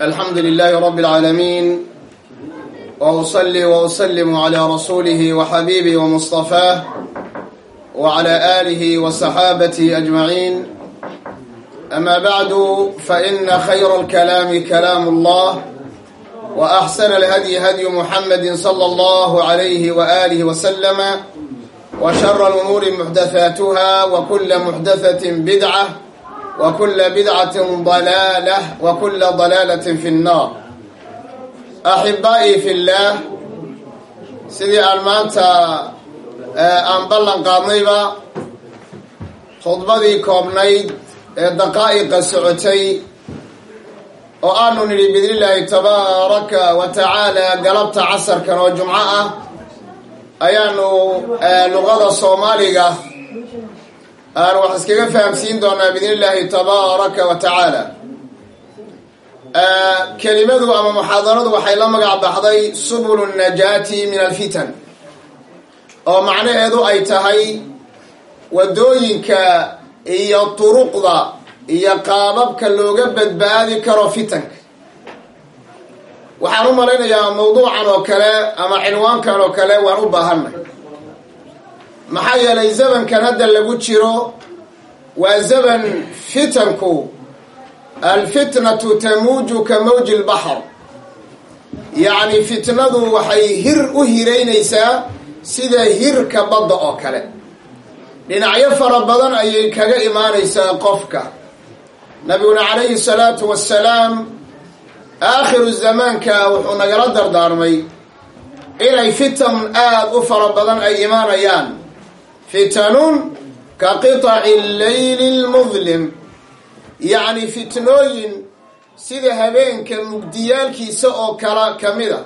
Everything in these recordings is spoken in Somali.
الحمد لله رب العالمين وأصلي وأسلم على رسوله وحبيبه ومصطفاه وعلى آله وصحابته أجمعين أما بعد فإن خير الكلام كلام الله وأحسن الهدي هدي محمد صلى الله عليه وآله وسلم وشر الأمور محدثاتها وكل محدثة بدعة وكل بدعة ضلالة وكل ضلالة في النار أحبائي في الله sidii aan maanta aan ballan qaadnayba khudbadii koobnayd ee daqaa'iqa socotay oo aanu nidhi biidni illaahi tabaaraka wa tacaala galabta casarkan oo jumco ah ayaanu luqada soomaaliga aan wax iskaga fahamsiin doonaa biidni illaahi tabaaraka wa tacaala. Kelimadu ama muxaadaradu waxay la magac baxday subulu najaati min alfitan. Oo macnaheedu ay tahay waddooyinka iyo turuqda iyo qaababka looga badbaadi karo fitanka. Waxaan u malaynayaa mawduucan oo kale ama cinwaankan oo kale waan u baahanay maxaa yeelay zamankan hadda lagu jiro waa zaman fitanku. Alfitnatu tamuuju ka mawji lbaxr yacni fitnadu waxay hir u hiraynaysaa sida hirka badda oo kale. Dhinacyo fara badan ayay kaga imaanaysaa qofka. Nabiguna calayhi salaatu wassalaam aakhiru zamaanka wuxuu nagala dardaarmay. Inay fitan aada u fara badan ay imaanayaan fitanun ka qiطaci leyli lmudlim yacni fitnooyin sida habeenka mugdiyaalkiisa oo kala ka mid a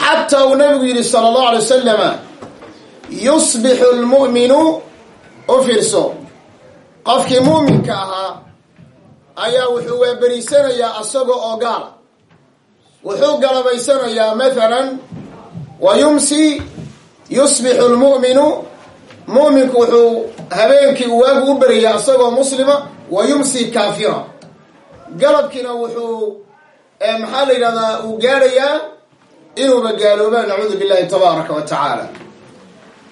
xataa uu nabigu yidhi sala allahu alay wasalama yusbixu lmu'minu u fiirso. Qofkii muuminka ahaa ayaa wuxuu waaberiisanayaa asaga oo gaala wuxuu galabaysanayaa mathalan wa yumsi yusbixu lmu'minu mu'minku wuxuu habeenkii waagu u beriyaa asagoo muslima wa yumsi kaafira. Galabkiina wuxuu maxaa la yidhahdaa uu gaadhayaa inuuba gaaloobaa nacuudu billahi tabaaraka wa tacaala.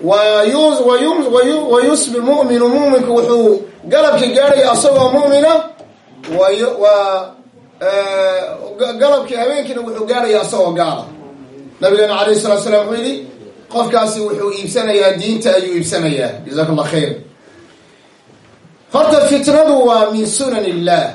Wa yusbi muminu muminku wuxuu galabkii gaadhaya asagoo mumina galabkii habeenkiina wuxuu gaadhaya asagoo gaala. Nabigeena alayh salatu slam wuxuu yidhi qofkaasi wuxuu iibsanayaa diinta ayuu iibsanayaa. Jazaku allah khayr. Horta fitnadu waa min sunan illah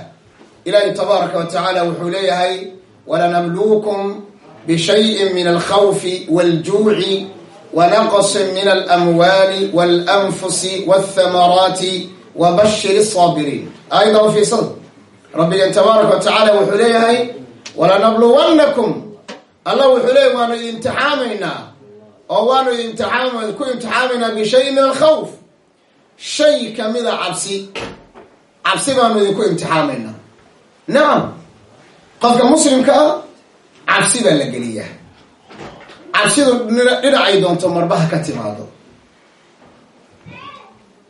ilaahi tabaaraka wa tacaala wuxuu leeyahay walanamluukum bishayin min alkhawfi waljuuci wanaqsin min alamwaali walanfusi walthamaraati wabashir isaabiriin aayadda ufiisada rabbigeen tabaaraka wa tacaala wuxuu leeyahay walanabluwannakum. Allah wuxuu leeyahy waanu imtixaamaynaa oo waanu imtiaam ku imtixaamaynaa bishayin min alkhawf. Shay kamida cabsi. Cabsi baanu idinku imtixaamaynaa. Nacam qofka muslimka ah cabsi baa la geliyaa. Cabsidu dhinacay doonto marba ha ka timaado.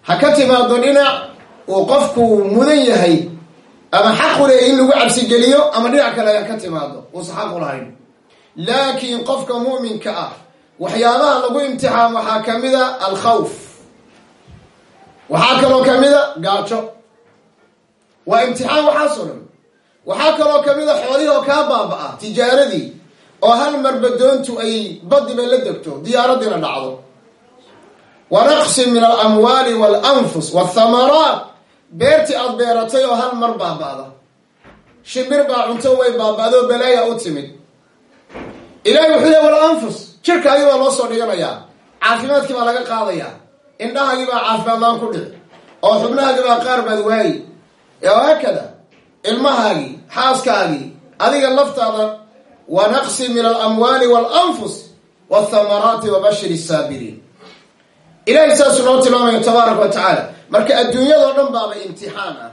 Ha ka timaado dhinac uu qofku mudan yahay ama xaqu leh in lagu cabsi geliyo ama dhinac kale ka timaado. Uusa xaqu lahayn. Laakiin qofka mu'minka ah waxyaabaha lagu imtixaam waxaa ka mid a alkhawf. Waxaa kaloo ka mid a gaajo waa imtixaan waxaasoo dhan waxaa kaloo ka mid a xoolihii oo kaa baaba-a tijaaradii oo hal marba doontu ay badiba la degto diyaaradiina dhacdo. Wa naqsin min alamwaali waalanfus walthamaraat beertii aada beeratay oo hal mar baaba-da shimbir baa cunto way baaba-do balaaya u timid. Ilahi wuxuu leey walanfus jirkaagii baa loo soo dhiganayaa. Caafimaadkii baa laga qaadayaa indhahaagii baa caafimaad laan ku dhici oo xubnahaagii baa qaar baad waayi. Haakada ilmahaagii xaaskaagii adiga laftaada wa naqsi min alamwaali waalanfus walthamaraati wabashir saabiriin. Ilahay saasuu noo tilmaamaya tabaaraka wa tacaala. Marka adduunyadao dhan baaba imtixaan ah.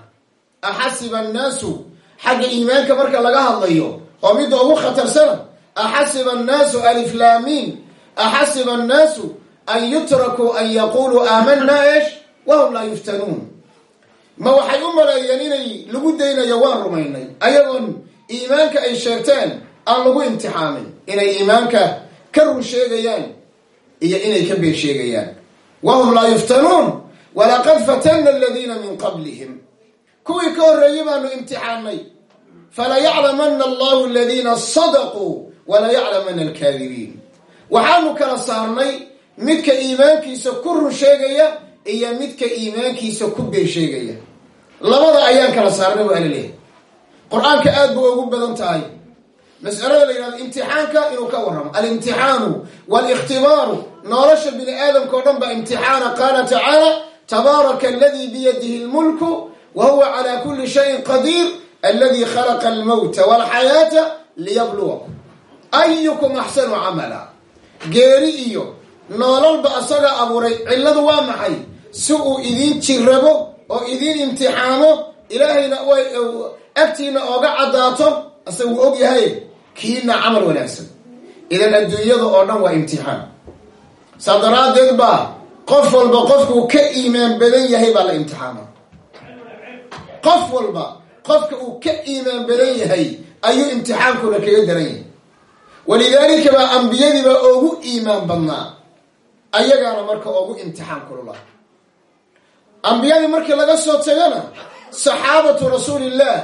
Axasiba annaasu xagga iimaanka marka laga hadlayo oo midda ugu khatarsana axasiba annaasu aliflaamiin axasiba annaasu an yutrakuu an yaquluu aamanna esh wahum laa yuftanuun ma waxay u maleeyeen inay lagu daynayo waan rumaynay ayagoon iimaanka ay sheegteen aan lagu imtixaamin inay iimaanka ka run sheegayaan iyo inay ka been sheegayaan wahum laa yuftanuun walaqad fatanna aladiina min qablihim kuwii ka horreeyey baanu imtixaanay falayaclamana allahu aladiina sadaquu walayaclamana alkaadibiin waxaanu kala saarnay midka iimaankiisa ku run sheegaya iyo midka iimaankiisa ku been sheegaya. Labada ayaan kala saarnay waa la leehay qur'aanka aad ba ugu badan tahay. Mas'alada la yidhahdo imtixaanka inuu ka warramo. Alimtixaanu waaliktibaaru nolosha bini aadamka o dhan baa imtixaana. Qaala tacaala tabaaraka aladii biyadihi lmulku wa huwa calaa kuli shayin qadiir aladi khalaqa almowta walxayaata liyabluwakum ayukum axsanu camala geeri iyo noololba asaga abuuray cilladu waa maxay si uu idiin jirrabo oo idiin imtixaamo ilaahayna agtiina ooga caddaato asaga wuu og yahay kiina camal wanaagsan idan adduunyada oo dhan waa imtixaan saa daraaddeed baa qof walba qofkuu ka iimaan badan yahay baa la imtixaama qof walba qofka uu ka iimaan badan yahay ayuu imtixaankuna kaga daran yahay walidaalika baa ambiyadiibaa ugu iimaan badnaa. Ayagaana marka ugu imtixaan kulula ambiyadii markii laga soo tagana saxaabatu rasuulillah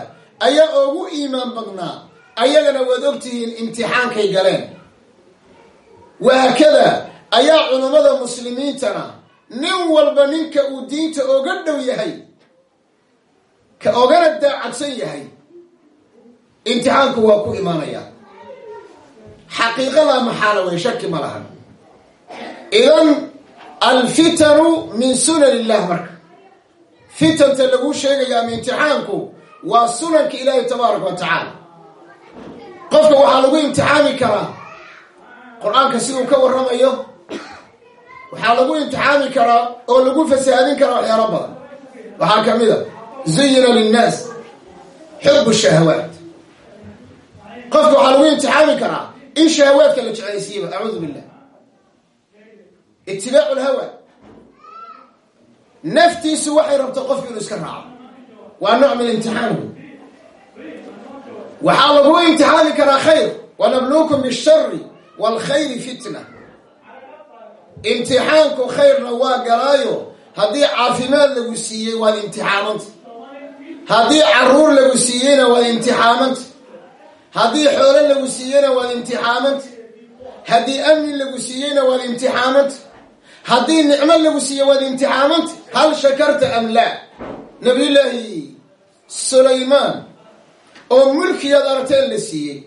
ayaa ugu iimaan badnaa. Ayagana waad ogtihiin imtixaankay galeen. Wahaakada ayaa culummada muslimiintana nin walba ninka uu diinta oga dhow yahay ka ogana daacadsan yahay. Imtixaanku waa ku imaanaya xaqiiqadaa maxaala way shaki ma lahan. Idan alfitanu min sunan illah marka. Fitanta lagu sheegaya ama imtixaanku waa sunanka ilaahi tabaaraka wa tacaala. Qofka waxaa lagu imtixaami karaa qur'aanka siduu ka warramayo waxaa lagu imtixaami karaa oo lagu fasaadin karaa waxyaalo badan. Waxaa ka mid a zuyina linnaas xubu shahawaat. Qofka waxaa lagu imtixaami karaa in shahawaadka la jeclaysiiyaba acuudu billah itibaacu lhawa naftiisu waxay rabto qofku inuu iska raaco. Waa nooc min imtixaan waxaa lagu imtixaami karaa khayr. Wanabluukum bishari waalkhayri fitna. Imtixaanku khayrna waa galaayo. Haddii caafimaad lagu siiyey waad imtixaamanta haddii carruur lagu siiyeyna waad imtixaamanta haddii xoolo lagu siiyeyna waad imtixaamanta haddii amni lagu siiyeyna waad imtixaamanta haddii nicmo lagu siiye waad imtixaamanta hal shakarta am laa. Nabiyullaahi sulaymaan oo mulkiyaad aragteen la siiyey.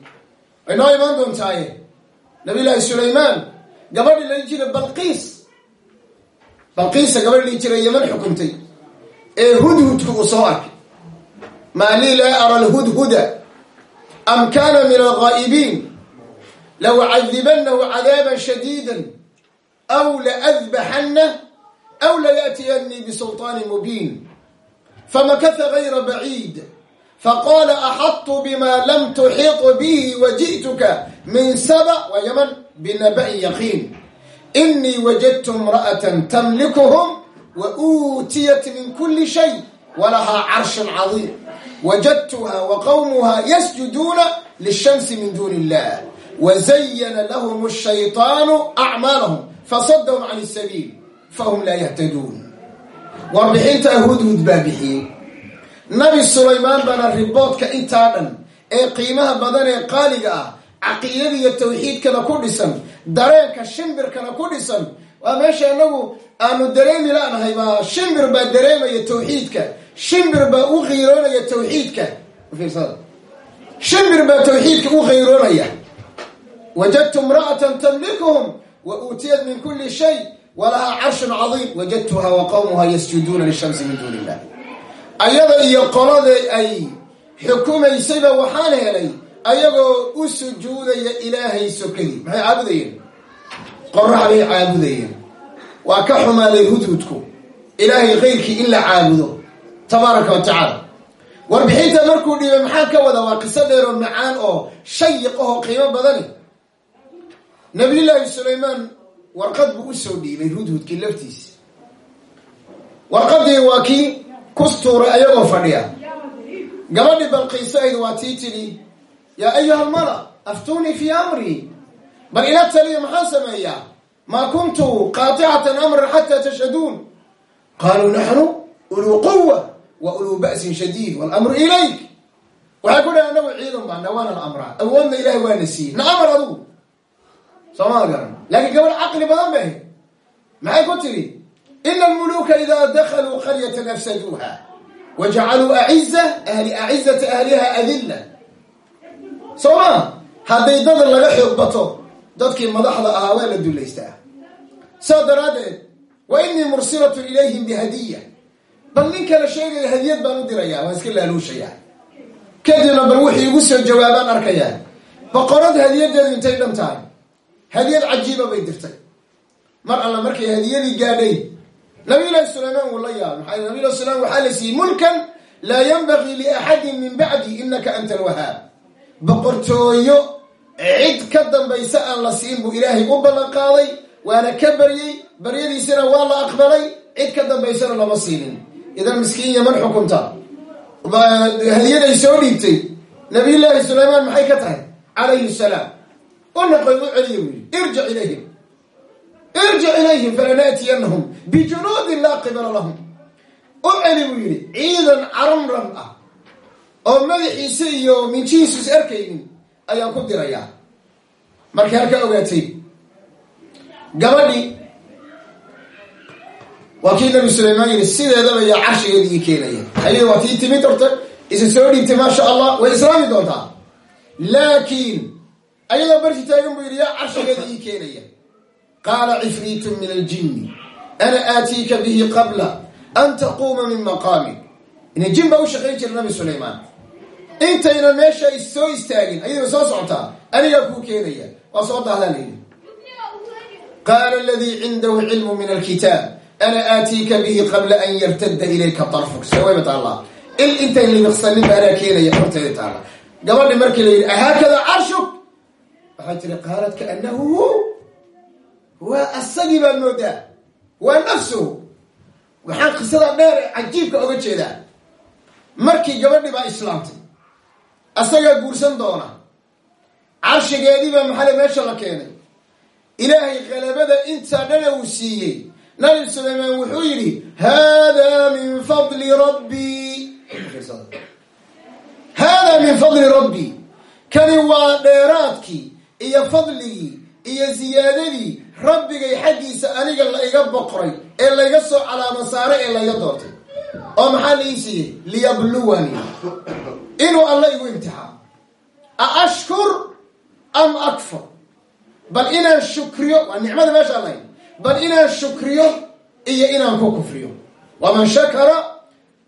Way noo imaan doontaaye? Nabiyullaahi sulaymaan gabadhii la jira balqiis. Balqiisa gabadhi la jira yaman xukuntay. Ee hudhudka uu soo arkay. Maa laa ara alhudhuda am kaana min alghaa'ibiin lawcadibanahu cadaaban shadiida aw laadbaxanah aw layaatiyanii bisulطaani mubiin famakata gayra baciid faqaala axadtu bima lam tuxit bihi waji'tuka min saba wa yaman binaba'in yaqiin inii wajadtu imra'atan tamlikuhum wa uutiyat min kuli shay walahaa carshun cadiim wajadtuha wa qawmuha yasjuduuna lishamsi min duuni illah wazayana lahum ashayطaanu acmaalahum fasadahum can sabiil fahum laa yahtaduun warbixintaa hudhud baa bixiyey nabi sulaymaan baana riboodka intaa dhan ee qiimaha badan ee qaaliga ah caqiidada iyo tawxiidkana ku dhisan dareenka shimbirkana ku dhisan waa meesha inagu aanu dareemi laanahay baa shimbir baa dareemaya tawxiidka shimbir baa u qiiroonaya tawxiidka. Shimbir baa tawxiidka u qiiroonaya wajadtu imra'atan tamlikuhum wa uutiyat min kuli shay walahaa carshun cadiim. Wajadtuha wa qawmuha yasjuduuna lishamsi min duuni illah ayada iyo qolada ay xukumaysayba waxaan helay ayagoo u sujuudaya ilaahay sokadii. Maxay caabudayeen? Qorax bay caabudayeen. Waa ka xumaaday hudhudku. Ilaahay kayrkii in la caabudo tabaaraka wa tacaala. Warbixinta markuu dhiibay maxaan ka wada waa qiso dheer oo macaan oo shayiq ahoo qiimo badani. Nabiyullaahi sulaymaan warqad buu u soo dhiibay hudhudkii laftiisa warqadii waa kii kustuuray ayagoo fadhiya. Gabadhii balqiiso ayd waa tii tidhi yaa ayuha almala aftuunii fii amrii bal ila taliya maxaan sameeyaa? Maa kuntu qaaticatan amran xataa tashhaduun. Qaaluu naxnu uluu quwa wa uluu ba'sin shadiid walamru ilayk. Waxay ku dhaha anagu ciidan baa nawaana la amraa. Awoodna ilahay waana siiyey na amar adugu. Sooma garan. Laakiin gabadh caqli badan bay ahayd. Maxay ku tiri ina almuluuka idaa dakaluu qaryatan afsaduuha wajacaluu aciza ahli acizata ahliha adilla. Soo maa hadday dad laga xoog bato dadkii ahaa waa la dullaystaa saa daraaddeed wa inii mursilatun ilayhim bal nin kala sheegaya hadiyad baan u dirayaa waan iska laaluushayaa. Kadibna bal wixii igu soo jawaabaan arkayaa boqorad hadiyadeedu intay dhan tahay? Hadiyad cajiiba bay dirtay. Mar alla markay hadiyadii gaadhay nabiyullaahi sulaymaan wuu la yaabay maxaa nabiyullahi sulayman waxaa la siiyey mulkan laa yanbagii liaxadin min bacdi inaka anta alwahaab. Boqortooyo cid ka dambaysa aan la siin buu ilaahay u ballan qaaday waana ka baryey baryadiisana waa la aqbalay cid ka dambaysana lama siinin idan miskiin yaman xukunta hadiyaday soo dhiibtay nabiyullaahi sulaymaan maxay ka tahay calayhi salaam u noqoy u celiya buu yidhi irjic ilayhim irjic ilayhim falanaatiyanahum bijunuudin laa qibala lahum u celi buu yidhi ciidan caramran ah oo madaxiisa iyo minjihiisu is arkaynin ayaan ku dirayaa markay halka ogaatay gabadhii waa kii nabi sulaymaan yidhi sideedaba yaa carshigeeda ii keenaya. Ayada waa tii timid horta isa soo dhiibtay maasha allah way islaami doontaa. Laakiin ayadoo barshi taagan buu yidhi yaa carshigeeda ii keenaya. Qaala cifriitun min aljinni ana aatiika bihi qabla an taquuma min maqaamik ina jin baa u shaqayn jira nabi sulaymaan intayna meesha soo istaagin ayadaba soo socotaa anigaa kuu keenaya. Waa soo daahdaa layidhi qaala aladii cindahu min alkitaab ana aatiika bihi qabla an yartadda ilayka tarfuk sewayba taalla il intayn libiqsanin ba anaa keenaya horteeda taalla gabadhi markii la yidhi ahaakada carshuk waxay tiri qaalat kaanahu hu waa asagii baad moodaa waa nafsuhu waxaan qisada dheer ee cajiibka oga jeedaa markii gabadhi baa islaamtay asagaa guursan doona carshigeedii baa maxale meesha la keenay ilaahay qalabada intaa dhana uu siiyey nabi sulaymaan wuxuu yidhi haadaa min fadli rabbii haadaa min fadli rabbii kani waa dheeraadkii iyo fadligii iyo siyaadadii rabbigay xaggiisa aniga la iga boqray ee layga soo calaamo saaray ee layga doortay. Oo maxaa la ii siiyey? Liyabluwanii inuu alla igu imtixaan a ashkur am akfur? Bal inaan shukriyo waa nicmada lahayd bal inaan shukriyo iyo inaan ku kufriyo. Waman shakara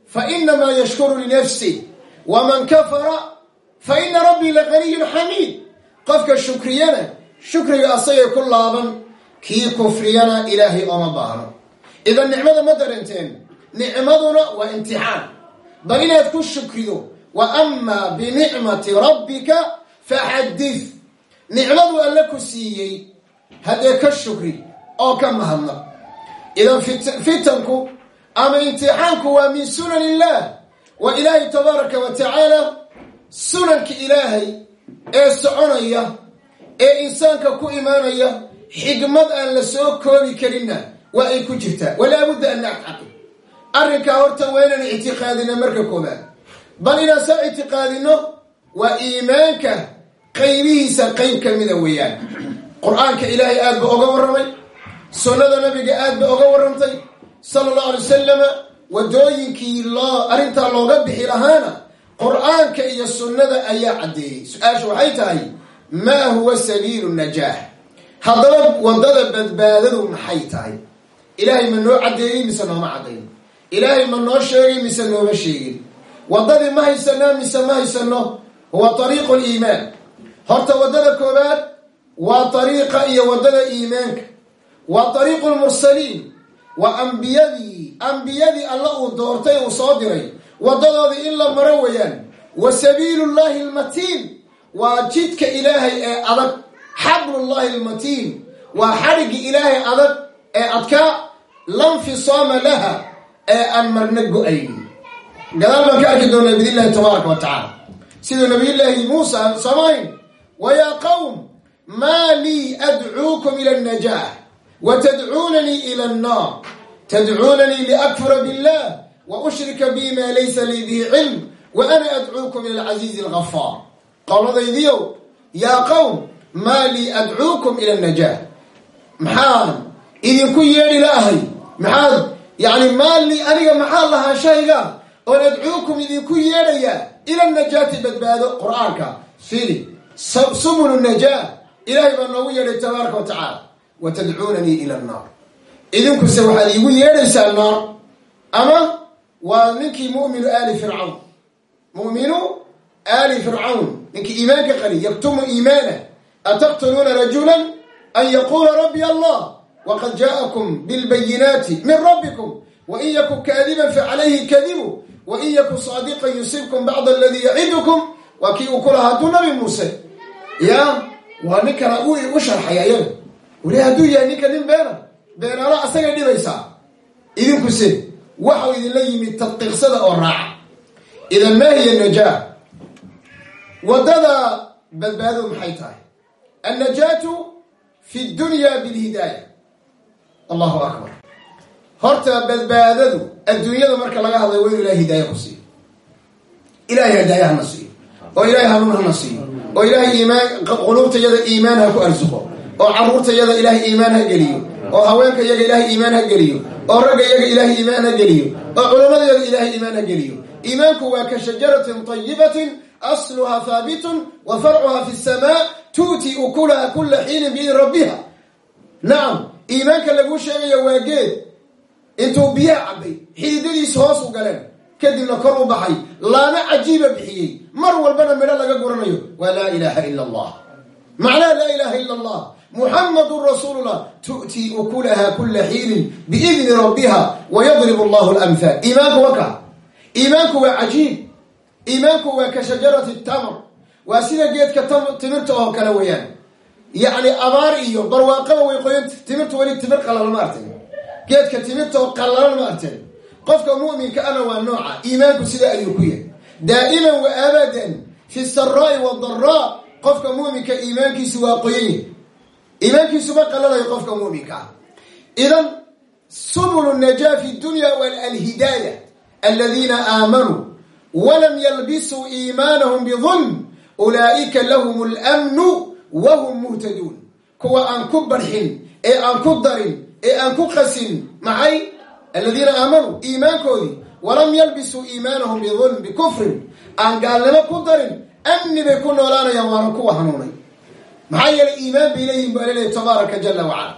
fa inamaa yashkuru linafsi waman kafara fa ina rabbii laganiyun xamiid qofka shukriyana shukriga asagay ku laaban kii kufriyana ilaahay ooma baahno. Idan nicmada ma dareenteen nicmaduna waa imtixaan. Bal inaad ku shukrido wa amaa binicmati rabbika faxadith nicmadu alle ku siiyey haddee ka shukri oo ka mahadnaq. Idan fitanku ama imtixaanku waa min sunan illah wa ilaahay tabaaraka wa tacaala. Sunanka ilaahay ee soconaya ee insaanka ku imaanaya xigmad aan la soo koobi karinna waa ay ku jirtaa walaa budda an nactaqid arrinkaa horta waa inaan ictiqaadina marka koobaad bal inaan saa ictiqaadino waa iimaanka qaybihiisa qayb ka mida weeyaan. Qur'aanka ilaahay aad ba oga warramay sunnada nabiga aad ba oga warrantay sala allahu alay wasalama wadooyinkii loo arrintaa looga bixi lahaana qur'aanka iyo sunnada ayaa caddeeyey. Su'aasha waxay tahay maa huwa sabiilu najaax haddaba waddada badbaadadu maxay tahay? Ilaahay ma noo caddeeyey mise nooma caddayn ilaahay ma noo sheegay mise nooma sheegin? Waddadii ma haysanaa mise ma haysano? Huwa ariiqu liimaan horta waddada koobaad waa ariiqa iyo waddada iimaanka waa ariiqu lmursaliin waa ambiyadii ambiyadii alla uu doortay uu soo diray. Waddadoodii in la maro weeyaan. Wa sabiilu llahi almatiin. Waa jidka ilaahay ee adag. Xablullahi almatiin. Waa xadhigii ilaahay adag ee adkaa lanfisaama laha ee aan marna go'aynin gadaal baan ka arki doonaa biidn illahi tabaaraka wa tacaala. Siduu nabiyullaahi muusa samayn wa yaa qawm maa lii adcuukum ila alnajaah wa tadcuunanii ila annaar tadcuunanii liakfura billah wa ushrika bi maa laysa lii bihi cilm wa ana adcuukum ila alcasiizi algafaar qowladaydiyow yaa qowm maa lii adcuukum ila alnajaah maxaan idinku yeedhi laahay maxaad yani maali aniga maxaa lahaanshayga oon adcuukum idinku yeedhaya ila najaati badbaado qur'aanka fili subulu najaa ilaahay baa noogu yeedhay tabaaraka wa tadcuunanii ila annaar idinkuse waxaad iigu yeedhaysaa naar ama waa ninkii muminu aali fircawn muminu aali fircawn ninkii iimaanka qali yaktumu iimaana ataqtuluuna rajulan an yaquula rabbi allah wqad jaءakum bاlbayinaati min rabbikum wain yaku kaadiban facalayhi kadibu wain yaku saadiqan yusibkum bacd aladii yacidukum waa kii uu ku lahaa nabi muuse ya waa ninkana u sharxay ayaga weli hadduu yahay ninka nin beena beenaala asagay dhibaysaa idinkuse waxau idinla yimid tadqiiqsada oo raaca idan maa hiya najaa? Wadada badbaado maxay tahay? Annajaatu fi dunya bilhidaaya. Allahu akbar. Horta badbaadadu adduunyada marka laga hadlayo waa inu ilahay hidaaya ku siiyo. Ilahay hidaaya hana siiyo. Oo ilahay hanuun hana siiyo. Oo ilahay iimaan quluubtayada iimaan ha ku arsuqo oo caruurtayada ilahay iimaan ha geliyo oo haweenka iyaga ilahay iimaan ha geliyo oo ragga iyaga ilahay iimaan ha geliyo oo culammadayada ilahay iimaan ha geliyo. Iimaanku waa ka shajaratin tayibatin asluha haabitun wa farcuha fi samaa tu'ti ukulaha kula xiinin biidni rabbiha. Nacam iimaanka laguu sheegayo waa geed. Intuu biyaha cabbay xididadiisa hoos u galeen kadibna kor u baxay laama cajiiba bixiyey. Mar walbana midho laga guranayo waa laa ilaaha ila allah. Macnaha laa ilaaha ila allah muxamadun rasuulullah tu'tii ukulaha kula xiinin biidni rabbiha wayadribu allahu lamhaal iimaanku waa kaa iimaanku waa cajiib. Iimaanku waa ka shajarati tamr. Waa sida geedka timirta oo kale weeyaan. Yacni abaar iyo barwaaqaba way qoyan timirta weli timir qalalan ma artin geedka timirta oo qallalan ma artin qofka mu'minka ana waa nooca. Iimaanku sida ayuu ku yahay. Daa'iman wa abadan fi saraa'i wadaraa qofka mu'minka iimaankiisu waa qoyan iimaankiisu ma qalalayo qofka mu'minka ah. Idan subulu najaa fi dunya wa alhidaaya aladiina aamanuu walam yalbisuu iimaanahum bidulm ulaa'ika lahum lmnu wahum muhtaduun kuwa aan ku barxin ee aan ku darin ee aan ku qasin maxay? Aladiina aamanuu iimaankoodii. Walam yalbisuu iimaanahum bidulm bikufrin aan gaalnimo ku darin amni bay ku noolaanayaan waana kuwa hanuunay maxaa yeelay iimaan bay leeyihin bu alaleeya tabaaraka jala wacala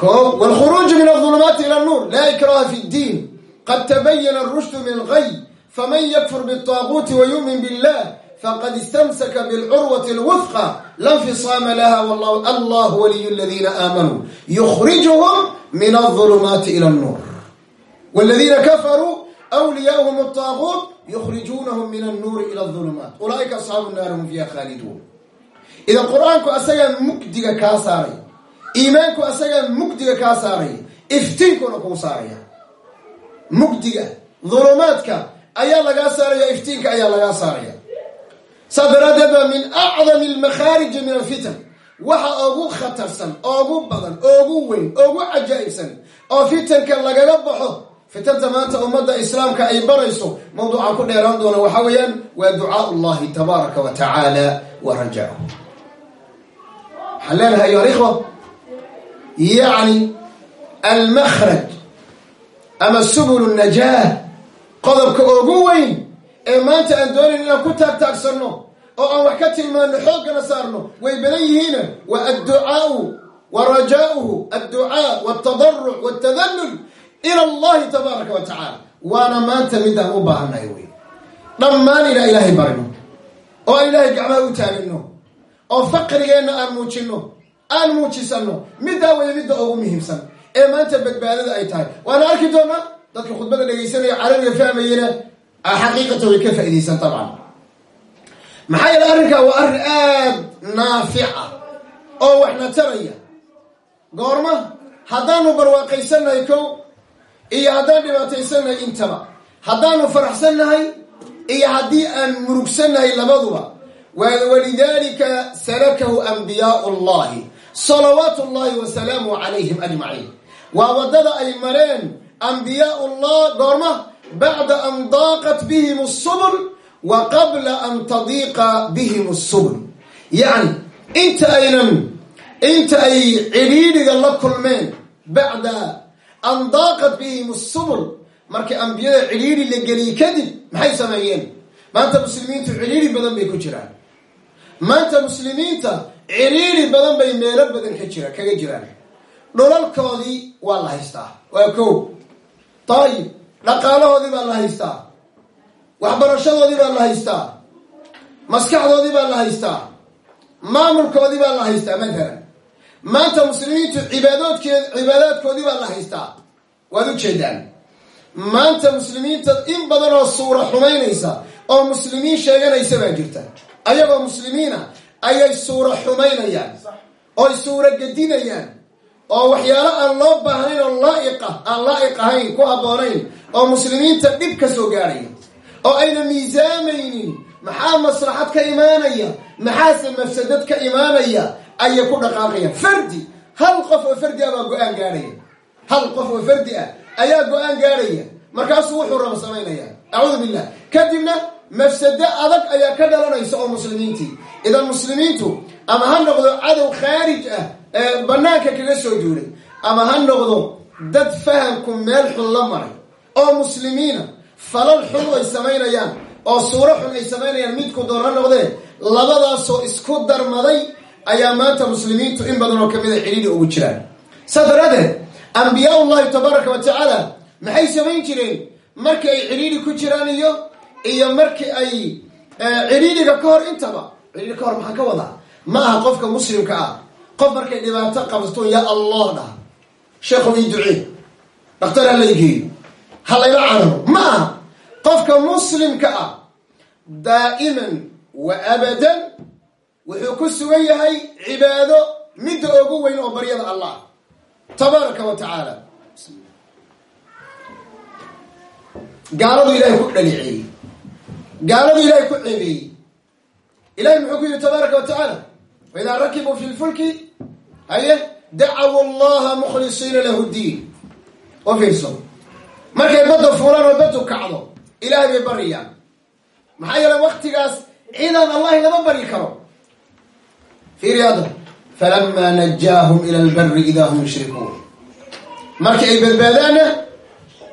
ko wlkhuruuju min aظulumaati ila nuur laa ikraha fi ddiin qad tabayana arushdu min algay faman yakfur bالطaaguuti wayumin billah fqad istamsaka bاlcurwati اlwufqa la nfisaama laha allah waliy اladina aamanuu yukrijuhum min aظulumaati ilى اnnuur wاladina kafaruu wliyaahum الطaaguut yukrijunahum min annuuri ilى اظulumaat ulaaئika asxaabu الnaari hum fiiha khaaliduun idan qur'aanku asagaa mugdiga kaa saaray. Iimaanku asagaa mugdiga kaa saaray. Iftiinkuna kuu saaraya. Mugdiga dhulumaadka ayaa lagaa saaraya iftiinka ayaa lagaa saaraya. Saas daraaddeed baa min acdami almakhaariji min alfitan waxa ugu khatarsan oogu badan oogu weyn oogu cajaa'ibsan oo fitanka lagaga baxo fitanta maanta ummadda islaamka ay barayso mawduucan ku dheeraan doona waxaa weeyaan waa ducaau llahi tabaaraka wa tacaala wa rajahu leenahay ayuha alikhwa yacni almakhraj ama subul najaah qodobka ugu weyn ee maanta aan doonayn inaan ku taagtaagsanno oo aan wax ka tilmaano xooggana saarno way badan yihiina waa adducaau wa rajaauhu adducaa waltadaruc waltadallul ila allahi tabaaraka wa tacaala waana maanta midaan u baahannahay wey dhammaan inaa ilaahay barino oo aan ilaahay gacmaha u taagino oo faqrigeenna aan muujinno aan muujisanno middaa waya midda ugu muhiimsan ee maanta badbaadada ay tahay. Waana arki doonaa? Dadka khudbada dhegaysanaya carabiga fahmayena xaqiiqata way ka faaidaysan dabcan maxaa yeele arrinkaa waa arrin aad naafica oo waxna taraya. Goorma haddaanu barwaaqaysannahay kow iyo haddaan dhibaataysannahay intaba. Haddaanu faraxsannahay iyo haddii aan murugsannahay labaduba walidalika salakahu anbiyaau llahi salawaatu llahi wasalaamu calayhim ajmaciin waa waddada ay mareen anbiyaau llah goorma bacda an daaqat bihim asubul wa qabla an tadiiqa bihim asubul yacni inta aynan inta ay cidhiidhiga la kulmeen bacda an daaqat bihim asubul markii ambiyada cidhiidhi la geliyey kadib maxay sameeyeen maanta muslimiintu cidhiidhi badan bay ku jiraan maanta muslimiinta cidhiidhi badan bay meelo badan ka jira kaga jiraan. Dhulalkoodii waa la haystaa. Waa kow. Dayib dhaqaalahoodii baa la haystaa. Waxbarashadoodii baa la haystaa. Maskaxdoodii baa la haystaa. Maamulkoodii baa la haystaa matalan maanta muslimiintu cibaadoodkeed cibaadaadkoodii baa la haystaa. Waad u jeedaan. Maanta muslimiinta in badan oo suura xumaynaysa oo muslimiin sheeganaysa baa jirta ayagoo muslimiina ayay suura xumaynayaan oy suura gedinayaan oo waxyaalo aan loo baahnayn oo laaiqa aan laa'iq ahayn ku habboonayn oo muslimiinta dhib ka soo gaadhaya oo ayna miisaamaynin maxaa maslaxad ka imaanaya maxaase mafsadad ka imaanaya ayay ku dhaqaaqayaan. Fardi hal qof oo fardi ah baa go'aan gaadhaya hal qof oo fardi ah ayaa go'aan gaadhaya markaasuu wuxuu raba samaynaya acuudu billah kadibna mafsado adag ayaa ka dhalanaysa oo muslimiintii idan muslimiintu ama ha noqdo cadow khaarij ah ee banaanka kaga soo duulay ama ha noqdo dad fahamku meel xun la maray oo muslimiina falal xun ay samaynayaan oo suuro xun ay samaynayaan midku doon ha noqdee labadaasoo isku darmaday ayaa maanta muslimiintu in badan oo ka mid a cidhiidhi ugu jiraan. Saa daraadeed ambiyaa ullahi tabaaraka wa tacaala maxay samayn jireen? Markii ay cidhiidhi ku jiraan iyo iyo markii ay cidhiidhiga ka hor intaba cidhiidhi ka hor maxaan ka wadaa? Ma aha qofka muslimka ah qof markay dhibaato qabsto yaa allah dhaha sheekhu ii ducee dhakhtar ha laygeeyo ha layla cararo ma aha qofka muslimka ah daa'iman wa abadan wuxuu ku sugan yahay cibaado midda ugu weyn oo baryada allah. Tabaaraka wa tacaala. Gaaladu ilahay ku dhaliceeyey gaaladu ilahay ku ceebeeyey ilahay muxuu ku yihi tabaaraka wa tacaala waidaa rakibuu fi lfulki haye dacawu allaha mukhlisiina lahu diin oo fiirso markay badda fuulaan oo baddu kacdo ilahay bay baryaan maxaa yeele waktigaas ciidan allahi lama baryi karo fiiriyaada falamaa najaahum ila lbari idaa hum yushrikuun markii ay badbaadaanna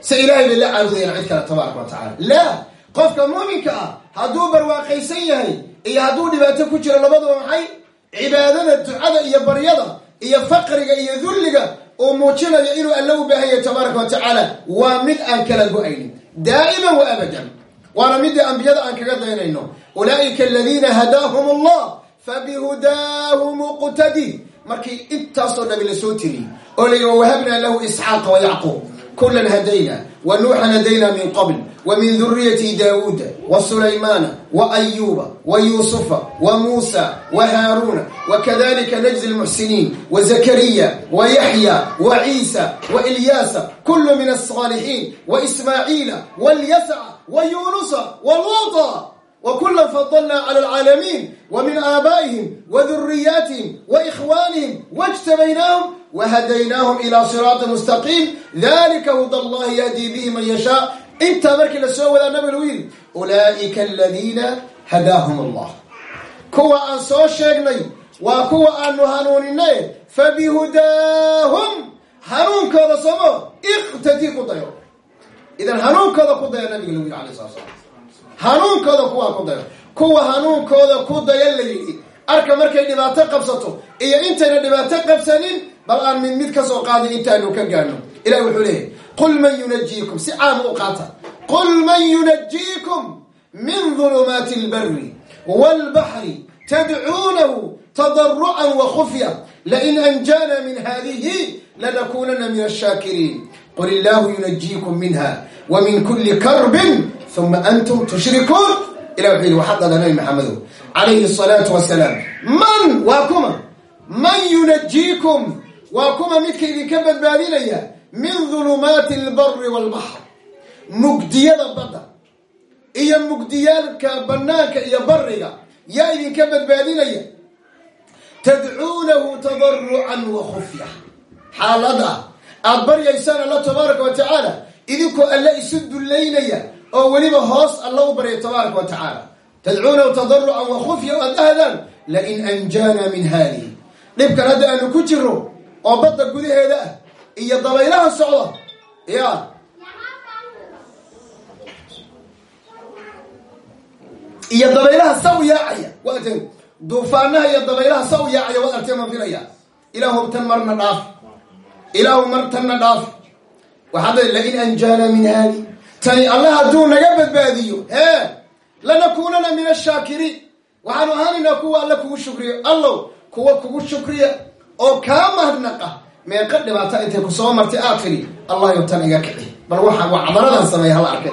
se ilahay bay la caabudayaan cid kale tabaaraka wa tacala laa qofka muuminka ah hadduu barwaaqaysan yahay iyo hadduu dhibaato ku jiro labaduba maxay? Cibaadada ducada iyo baryada iyo faqriga iyo dulliga uu muujinayo inuu alla u baahan yahay tabaaraka wa tacaala. Waa mid aan kala go'aynin. Daa'iman wa abadan. Waana midii ambiyada aan kaga daynayno. Ulaa'ika aladiina hadaahum allah fabihudaahu muqtadi. Markii intaasoo dhami la soo tiriyey oo la yidhi wawahabnaa lahu isxaaqa wa yacquub كلا هدينا ونوحا هدينا من قبل ومن ذرية داود وسليمان وأيوب ويوسف وموسى وهارون وكذلك نجز المحسنين وزكريا ويحيى وعيسى وإلياس كل من الصالحين وإسماعيل واليسع ويونس ولوطا وكلا فضلنا على العالمين ومن آبائهم وذرياتهم وإخوانهم واجتبيناهم wahadaynaahum إلى صراط مستقيم. dalika huda الله yahdii bihi man yashaa intaa markii la soo wadaa nabiga lagu yidhi ulaa'ika الله. hadaahum allah kuwa aan soo sheegnay waa kuwa aanu hanuunine fabihudaahum hanuunkooda somo iqtadii ku dayo idan hanuunkooda ku daya nabiga lagu yidhi alay sala slam hanuunkooda kuwaa ku dayo arka markay dhibaato qabsato iyo intayna dhibaato qabsanin bal aan mid mid ka soo qaadin intaanu ka gaano ilahi wuxuu leeyahy qul man yunajiikum si caama u qaata. Qul man yunajiikum min dulumaati albari waalbaxri tadcuunahu tadarucan wakufya lain anjana min hadihi lanakunana min ashaakiriin qul illahu yunajiikum minha wa min karbin uma antum tushrikuun ilah wuxuu yidhi waxadada nabi maxamedo calayhi الsalaatu wasalaam man waa kuma man yunajiikum waa kuma midka idinka badbaadinaya min dulumaati albari walbaxr mugdiyada badda iyo mugdiyaalka bannaanka iyo bariga yaa idinka badbaadinaya. Tadcuunahu tadarucan wa khufya. Xaalada aada baryaysaan alla tabaaraka wa tacaala idinkoo alle isu dullaynaya oo weliba hoos alla u barya tabaaraka wa tacaala. Tadcuunahu tadarucan wa khufya o aad ahdaan lain anjaana min haadihi. Dhibkan hadda aanu ku jiro oo badda gudaheeda ah iyo dabaylaha socda ya. Iyo dabaylaha saw yaacaya waa arteen. Duufaanaha iyo dabaylaha saw yaacaya waad arteen ma filaya ilaahu tan marna dhaaf. Ilaahu mar tanna dhaaf. Waxaad lain anjaana min haadi tani allah hadduu naga badbaadiyo hee lanakuunana min ashaakiriin waxaanu ahaanaynaa kuwa alla kugu shukriyo. Allow kuwa kugu shukriya oo kaa mahadnaqa meeqa dhibaata intay ku soo martay aad tidhi allah yo tan iga kici. Bal waxa waa camaladan sameeya hala arkay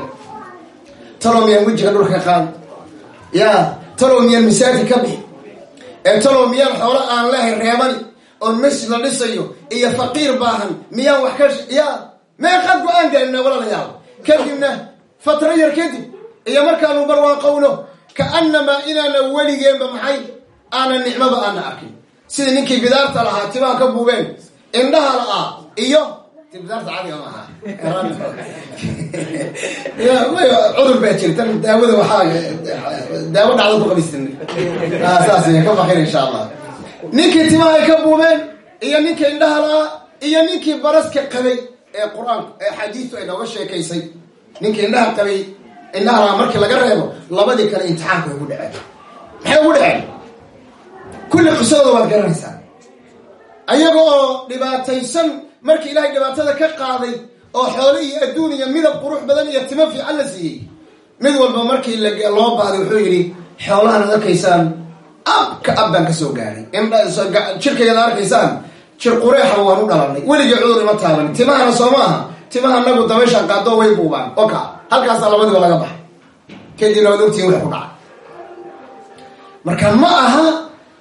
talow miyaan wejiga dhulka qaadi ya talow miyaan masaajid ka bixi? Ee talow miyaan xoolo aan lehay reebani oon masjid la dhisayo iyo faqiir baahan miyaan wax ka ya meeqaad go'aan gaarina walalayaal kadibna fatra yar kadib iyo markaanu barwaaqowno kaanamaa inaana weligeenba maxay aanan nicmaba aana arkin. Sida ninkii bidaarta lahaa timaha ka buubeen indhaha la-aa iyo bidaarta cadiga maaha cudur ninkii timaha ka buubeen iyo ninkii indhaha la-aa iyo ninkii baraska qabay ee qur'aanka ee xadiistu ay nooga sheekaysay. Ninkii indhaha qabay indhaha markii laga reebo labadii kale imtixaanka ugu dhaceen. Maxay ugu dhaceen? Kulli qisadooda waad garanaysaa. Ayaga oo dhibaataysan markii ilaahay dhibaatada ka qaaday oo xoole iyo adduun iyo midab qurux badan iyo timo fiican la siiyey mid walba markii loo baahday wuxuu yidhi xoolahan ad arkaysaan abka ab baan ka soo gaaray. Jirkayad arkaysaan jir qureexa waan u dhalanay weligii cudur ima taaban timahana soo ma aha timaha nagu dabayshaan qaadoo way buubaan oka. Halkaasaa labadiba laga baxay kadibna waad ogtihin ku dhacay marka ma aha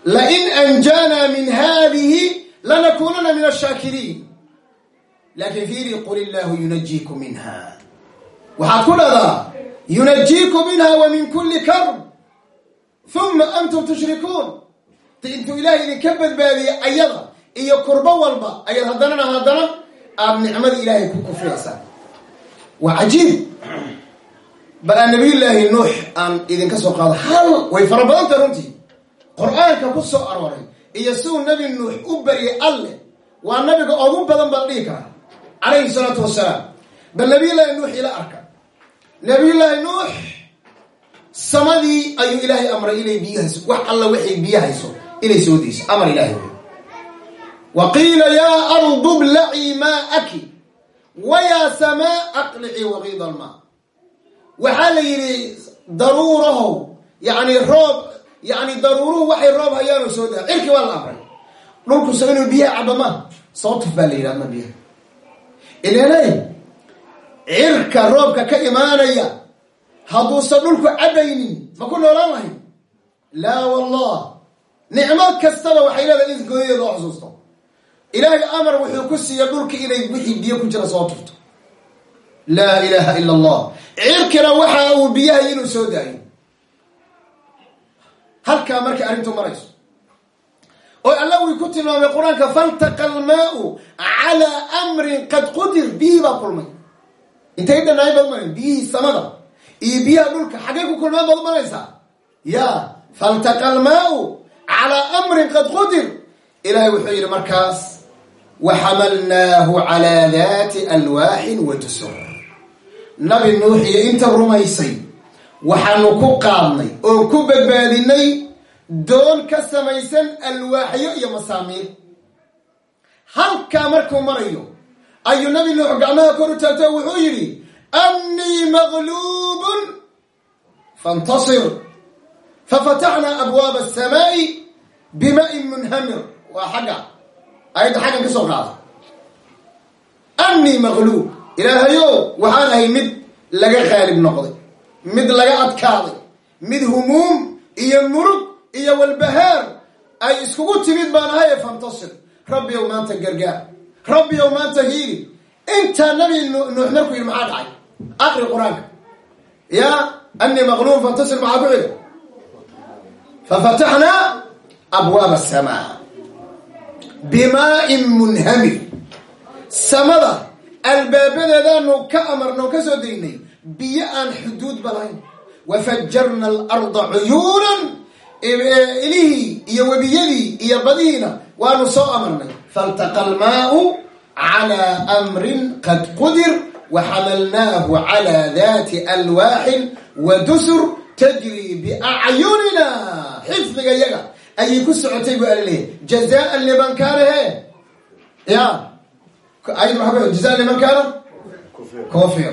lain anjaana min hadihi lanakunana min ashaakiriin laakin fiiri qul illaahu yunajiikum minha. Waxaad ku dhahdaa yunajiikum minha wa min kuli karb. Uma antum tushrikuun intuu ilahay idinka badbaadiyey ayada iyo kurbo walba ayaad haddanana haddana aada nicmada ilaahay ku kufriyaysaa waa cajiib. Bal aan nabiyullaahi nuux aan idinka soo qaado hal way fara badanta runtii. Qur'aanka ku soo arooray iyo siduu nabi nuux u baryay alleh waa nabiga ugu badan baan dhihi karaa calayhi salaatu wasalaam bal nabiyullaahi nuux ila arka. Nabiyullaahi nuux samadii ayuu ilaahay amray inay biyo hayso. Wax alla waxay biyo hayso inay soo deyso amar ilahay wey wa qiila yaa ardu blacii maa'aki. Wa yaa samaa aqlicii waqiida almaa. Waxaa la yidhi daruurahow yacni roob yacni daruuruhu waxay roob hayaanoo soo daa cirkii waa la amray dhulkuso inuu biyaha caba ma soo tuf baa la yidhi ama biyaha. Ilanay cirka roobka ka imaanaya hadduusan dhulku cabaynin ma ku noolaan lahayn? Laa wallah nicmo kastaba waxay leedahay in gooyadeeda oo xusuusto ilaahay amar wuxuu ku siiya dhulki inay wixii biyo ku jira soo tufto laa ilaaha ila allah cirkina waxa uu biyahay inuu soo daayo. Halkaa markay arrintu marayso. Oo alla wii ku tilmaamay qur'aanka faltaqa almaau calaa amrin qad qudir. Biyihii baa kulmay. Intay dhanaay baad marayn biyihii samada. Iyo biyaha dhulka. Xaggay ku kulmaan baad umalaysaa ya faltaqa almaau calaa amrin qad qudir. Ilahay wuxuu yidhi markaas waxamalnaahu calaa daati alwaaxin wa dusur nabi nuux iyo inta rumaysay waxaanu ku qaadnay oo ku badbaadinay doon ka samaysan alwaaxyo iyo masaamiir halkaa markuu marayo ayuu nabi nuux gacmaha kor u taagto wuxuu yidhi annii maqluubun fantasir fafataxnaa abwaaba asamaa'i bima'in munhamir waa xagga ayadda xaggan ka soo qaada annii maqluub ilaahayo waxaan ahay mid laga qaalib noqday mid laga adkaaday mid humuum iyo murug iyo walbahaar ay iskugu timid baan ahaye fantasir. Rabbi ow maanta gargaar. Rabbi ow maanta hiili intaa nabi nuux markuu yidhi maxaa dhacay? Aqri qur'aanka. Ya anii maqluun fantasir maxaa ku xiga fafataxnaa abwaaba asamaa bimaa'in munhamir samada albaabadeedaanu ka amarno ka soo daynay biyo aan xuduudba lahayn wafajarna alarda cuyuunan ilihii iyo webiyadii iyo badihiina waanu soo amarnay. Faltaqa almaau calaa amrin qad qudir waxamalnaahu calaa daati alwaaxin wa dusur tajri biacyunina xifdiga yaga ayay ku socotay bu alaleeyahy jazaan liman kaana he ya. Ayad maa jazaan liman kaana kufir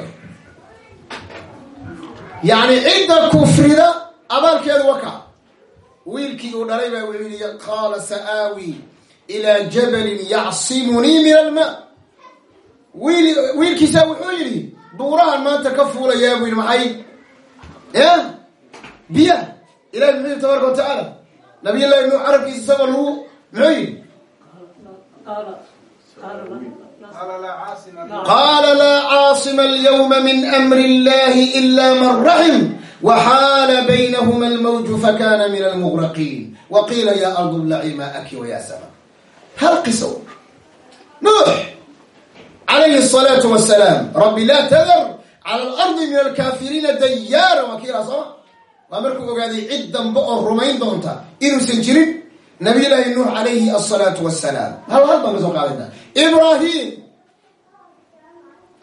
yani cidda kufrida abaalkeedu waka wiilkii uu dhalay baa wuxuu yihi qaala sa'aawi ilaa jabalin yacsimunii min alma wiil wiilkiisaa wuxuu yidhi buurahan maanta ka fuulayaa buu yidhi maxay? Ya. Biya. Ilahi yidhi tabaraka wa tacaala nabiy llahi nuux carabkiisa isagoo lagu muxuu yidhi qaala laa caasima alyawma min amri illahi ila man raxim waxaala baynahuma almawju fakana min almugraqiin wa qiila ya ardu blaci maaki wa ya sama hal qiso. Nuux calayhi الsalaatu wasalaam rabbi laa tadar cala alardi min alkaafiriina dayaara waa kiilaa sooma waa markuu ogaaday cid dambe oo rumayn doonta inuusan jirin nabiy llaahi nuux calayhi asalaatu wasalaam hal hal baan ka soo qaadayna. Ibrahim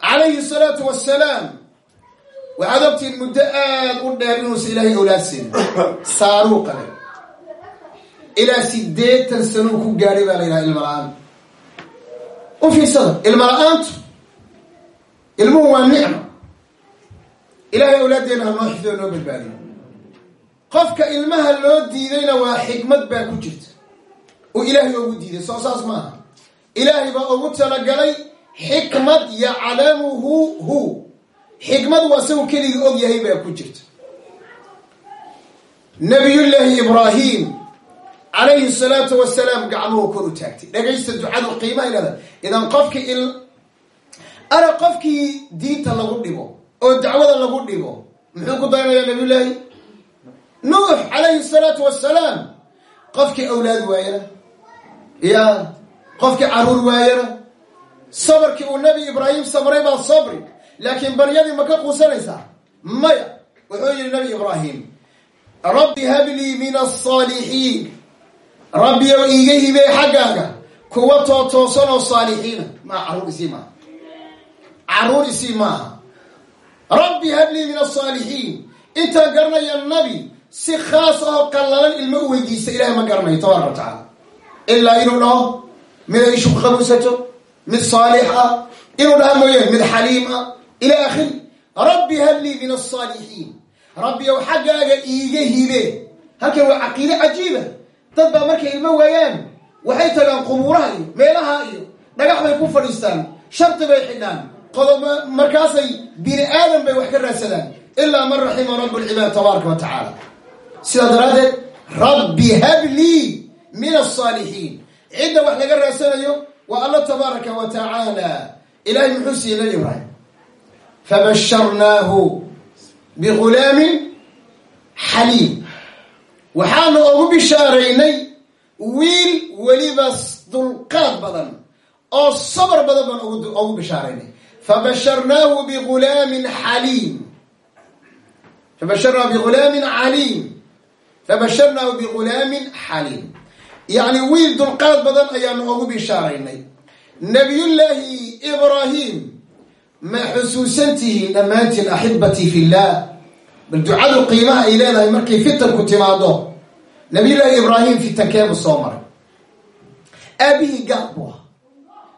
calayhi salaatu wasalaam waxaad muddo aad u dheer inuusan ilaahay awlaad siin saaruu qabay ilaa sideetan sanuu ku gaadhay baa la yidhaha ilma la'aan. U fiirsada. Ilma la'aantu ilmuhu waa nicma. Ilahay awlaaddeena ha noo noo badbaadiyo qofka ilmaha loo diidayna waa xikmad baa ku jirta. Uu ilaahay ogu diiday soo saas maaha ilaahay baa ugu talagalay xikmad yaclamuhu hu. Xikmad waa isagu keligii og yahay baa ku jirta. Nabiyullaahi ibraahim calayhi salaatu wasalaam gacmuhu kor u taagtay. Dhagaysta ducadu qiimaha leeda idan qofkii il ara qofkii diinta lagu dhibo oo dacwada lagu dhibo muxuu ku dayanaya nabiyullaahi nuux calayhi salaatu wasalaam qofkii awlaad waayana ya qofkii carruur waayana. Sabarkii uu nabi ibraahim sabray baa sabri laakiin baryadii ma ka quusanaysaa maya wuxuu yihi nabi ibraahim rabbi hablii min asaalixiin rabbi ow iiga hibey xaggaaga kuwa tootoosan oo saalixiina maa carruur isii maaha. Caruur isii maaha. Rabbi hablii min asaalixiin intaan garanaya nabi si khaas ahoo qallalan ilmo u weydiista ilahay ma garanayo tabaaraka wa tacaala. Ilaa inuu dhaho mid ay ishu qabusato mid saalix ah inuu dhaha mooyeen mid xaliim ah. Ila akhiri rabbi hablii min asaalixiin rabbi ow xaggaaga iiga hibe. Halkan waa caqiide cajiiba. Dad baa markay ilmo waayaan waxay tagaan qubuuraha iyo meelaha iyo dhagax bay ku fadhiistaan shardi bay xidhaan qodob markaasay bini aadan bay wax ka raadsadaan. Ilaa man raxima rabu lcibaad tabaaraka wa tacaala sidaa daraaddeed rabbi hablii min asaalixiin cidda wax laga raadsanayo waa alla tabaaraka wa tacaala ilahay muxuu siiyey nabi ibraahim. Fabasharnaahu bigulaamin xaliim. Waxaanu ugu bishaaraynay wiil weliba dulqaad badan oo sabar badan baan ugu bishaaraynay. Fabasharnaahu bigulaamin xaliim. Fabasharnaahu bigulaamin caliim fabasharnaahu bigulaamin xaliim yacni wiil dulqaad badan ayaanu ugu bishaaraynay. Nabiyullaahi ibraahim ma xusuusantihiin dhammaantiin axibatii fillah. Bal ducadu qiimaha ay leedahay markay fitanku timaado nabiyullaahi ibraahim fitankeebu soo maray. Aabihii gaab buu ah.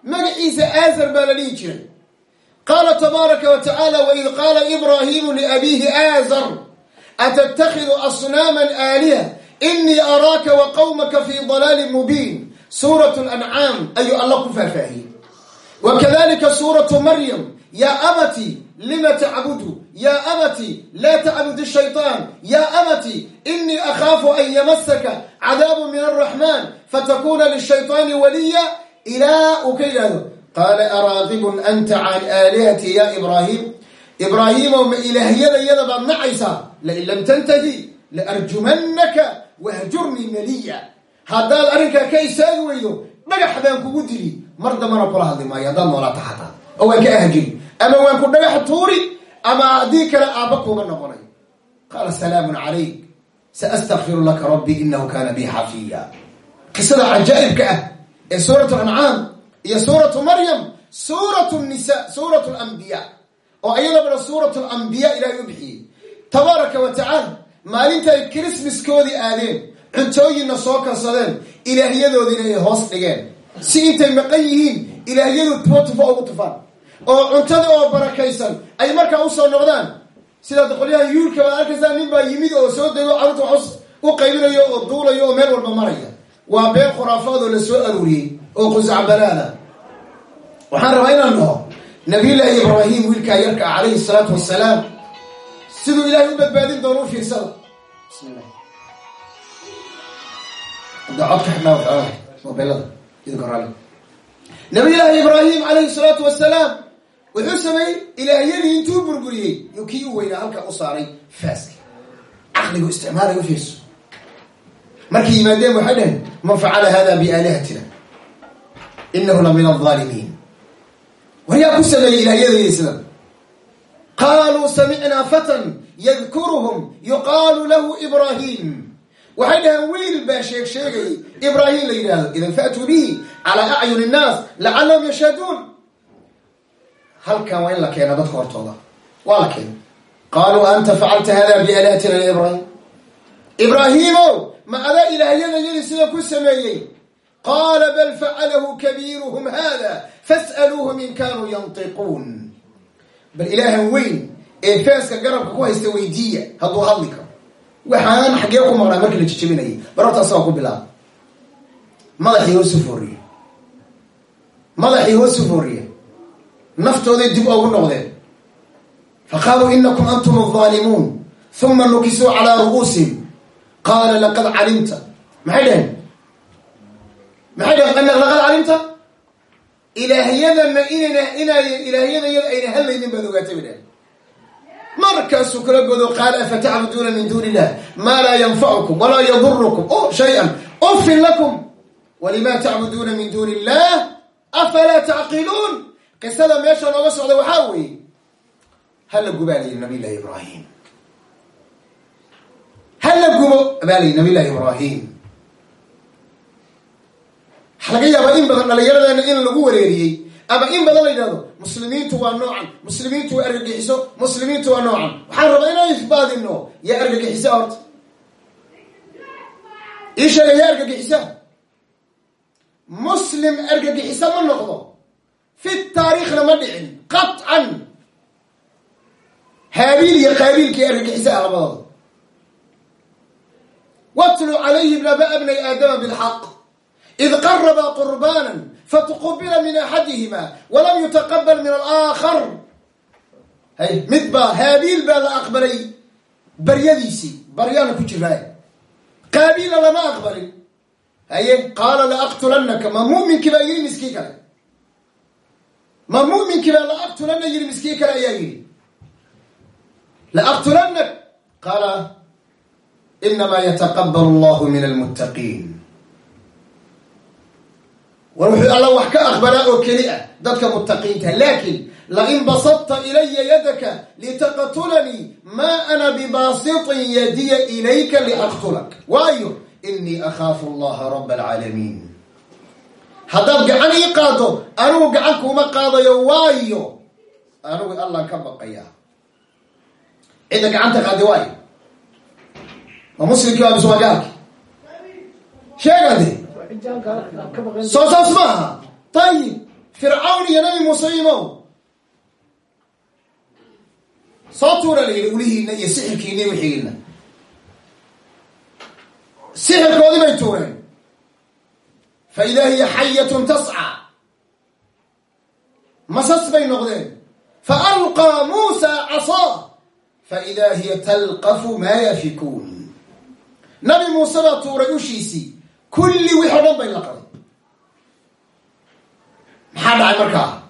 Magaciisa aazar baa la dhihi jiray. Qaala tabaaraka wa tacaala waid qaala ibraahimu liabiihi atattakhidu asnaaman aaliha inii araaka wa qawmaka fi dalaalin mubiin suurat lancaam ayuu alla ku faahfaahiyey wa kadalika suuratu maryam yaa abati lima tacbudu yaa abati laa tacbud shayطaan yaa abati inii akhaafu an yamasaka cadaabu min araxmaan fatakuna lishayطaani waliya ilaa uu ka araaqibun anta can aalihati ya ibraahim ibraahiimow ma ilaahyada iyada baad nacaysaa lain lam tantahi la arjumannaka wahjurnii maliya haddaad arrinkaa ka istaagi weydo dhagax baan kugu dili mar dambana kula hadli maayo haddaad noolaata xataa oo waan ka ahjiri ama waan ku dhagax tuuri ama haddii kale aabba kuuma noqonayo qaala salaamun calayk saastakfiru laka rabbi inahu kana bi xafiya qisada cajaa'ibka ah ee suuratu ancaam iyo suuratu maryam suuratu nisa suuratu lambiya oo iyadabana suuratu lambiya ilahay u bixiyey. Tabaaraka wa tacaala maalintay christmaskoodii aadeen cuntooyinna soo karsadeen ilaahyadoodiina ay hoos dhigeen. Si intay maqan yihiin ilaahyadu tubo tufo ugu tufaan. Oo cuntada oo barakaysan ay markaa u soo noqdaan. Sidaad qolyaha yuulka baad arkaysaa nin baa yimid oo soo dego carruurta wax u qaybinayo oo duulayo oo meel walba maraya. Waa been khuraafaad oo la soo aruuriyey oo qusacbalaada. Waxaan rabaa inaan dhaho nabiyullaahi ibraahim wiilkaa yarka ah calayhi salaatu wasalaam siduu ilaahay u badbaadin doono u fiirsada bismillah. Hadda codka xidhnaa waxooga mobeelada idinka raali nabiyullaahi ibraahim calayhi salaatu wasalaam wuxuu sameeyey ilaahyadii intuu burburiyey yo kii u weynaa halka u saaray faaska. Caqligu isticmaalay u fiirso. Markay yimaadeen waxay dhaheen man facala hada biaalihatina inahu la min alaalimiin war yaa ku sameeyey ilaahyadayda sidan qaaluu samicnaa fatan yadkuruhum yuqaalu lahu ibraahim. Waxay dhaheen wiil baa sheeg sheegayay ibraahim la yidhaahdo idan faatuu bihi calaa acyuni innaas lacallahum yashhaduun. Halkan waa in la keena dadka hortooda. Waa la keena qaaluu anta facalta hada biaalihatina ya ibraahim? Ibraahimow ma adaa ilaahyadayadii sida ku sameeyey qaala bal facalahu kabiiruhum hada fas'aluuhum in kaanuu yantiquun bal ilaahan weyn ee feeska garabka ku haysta weydiiya hadduu hadli karo waxaan xaggee ku maqnaa markii la jijabinayay barortaas waa ku bilaaba madaxii hoosu fooriye madaxii hoosu fooriye naftooday dib ogu noqdeen faqaaluu inakum antum alظaalimuun uma nukisuu calaa ru'uusihim qaala laqad calimta maxay dhaheen maxay dhaheen laqad calimta? Ilaahyadana inayna inay ilaahyadayada ayna hadlaynin baad ogaatay bay dhaheen markaasuu kala godo qaala afatacbuduuna min duuni illah maa laa yanfacukum walaa yadurukum o shay-an. Ufin lakum walima tacbuduuna min duuni illah afalaa tacqiluun? Qisada meesha nooga socda waxaa weeye hala gubaa la yidhi nabiy llahi ibraahim. Hala gubo baa la yidhi nabiy llahi ibraahim waxa laga yaabaa in badan dhallinyaradeena in lagu wareeriyey. Ama in badan la yidhahdo muslimiintu waa noocan muslimiintu waa argagixiso muslimiintu waa noocan. Waxaan rabaa inaan ifbaadino yaa argagixisa horta. Ii sheega yaa argagixisa muslim argagixisa ma noqdo. Fi taariikhna ma dhicin qaطcan haabiil iyo qaabiilkii argagixisa ah labadooda watlu calayhim naba bnay aadama bilxaq id qaraba qurbana fatqubila min axadihima walam yutaqabal min alaakhar hay mid baa haabiil baa la aqbalay baryadiisii baryaana ku jiraa qaabiila lama aqbalin haye qaala laaqtulannaka ma mu'minkii baa yidhi miskii kale ma mu'minkii baa laaqtulanna yidhi miskii kale ayaa yidhi laaqtulannak qaala inamaa yataqabal allahu min almuttaqiin war wuxuu alla wax ka aqbalaa oo keli ah dadka muttaqiinta. Laakin lain basadta ilaya yadaka litaqtulanii maa ana bibaasitin yadiya ilayka liaqtulak. Waayo inii akhaafu allaha raba alcaalamiin haddaad gacan ii qaado anigu gacan kuuma qaadayo. Waayo anigu allaan ka baqayaa cidda gacanta qaadi waayo. Ma muslimkii waa biswaa gaalki sheegade soo saas ma aha tayib fircawn iyo nabi muuse imow soo tuura la yidhi ulihiina iyo sixirkiina iyo wixigiina sixirkoodii bay tuureen. Fa idaa hiya xayatun tasca masas bay noqdeen. Fa alqaa muusa casaa fa idaa hiya talqafu maa yafikuun nabi muuse baa tuuray ushiisii kulli wix o dhan bay laqaday maxaa dhacay markaa?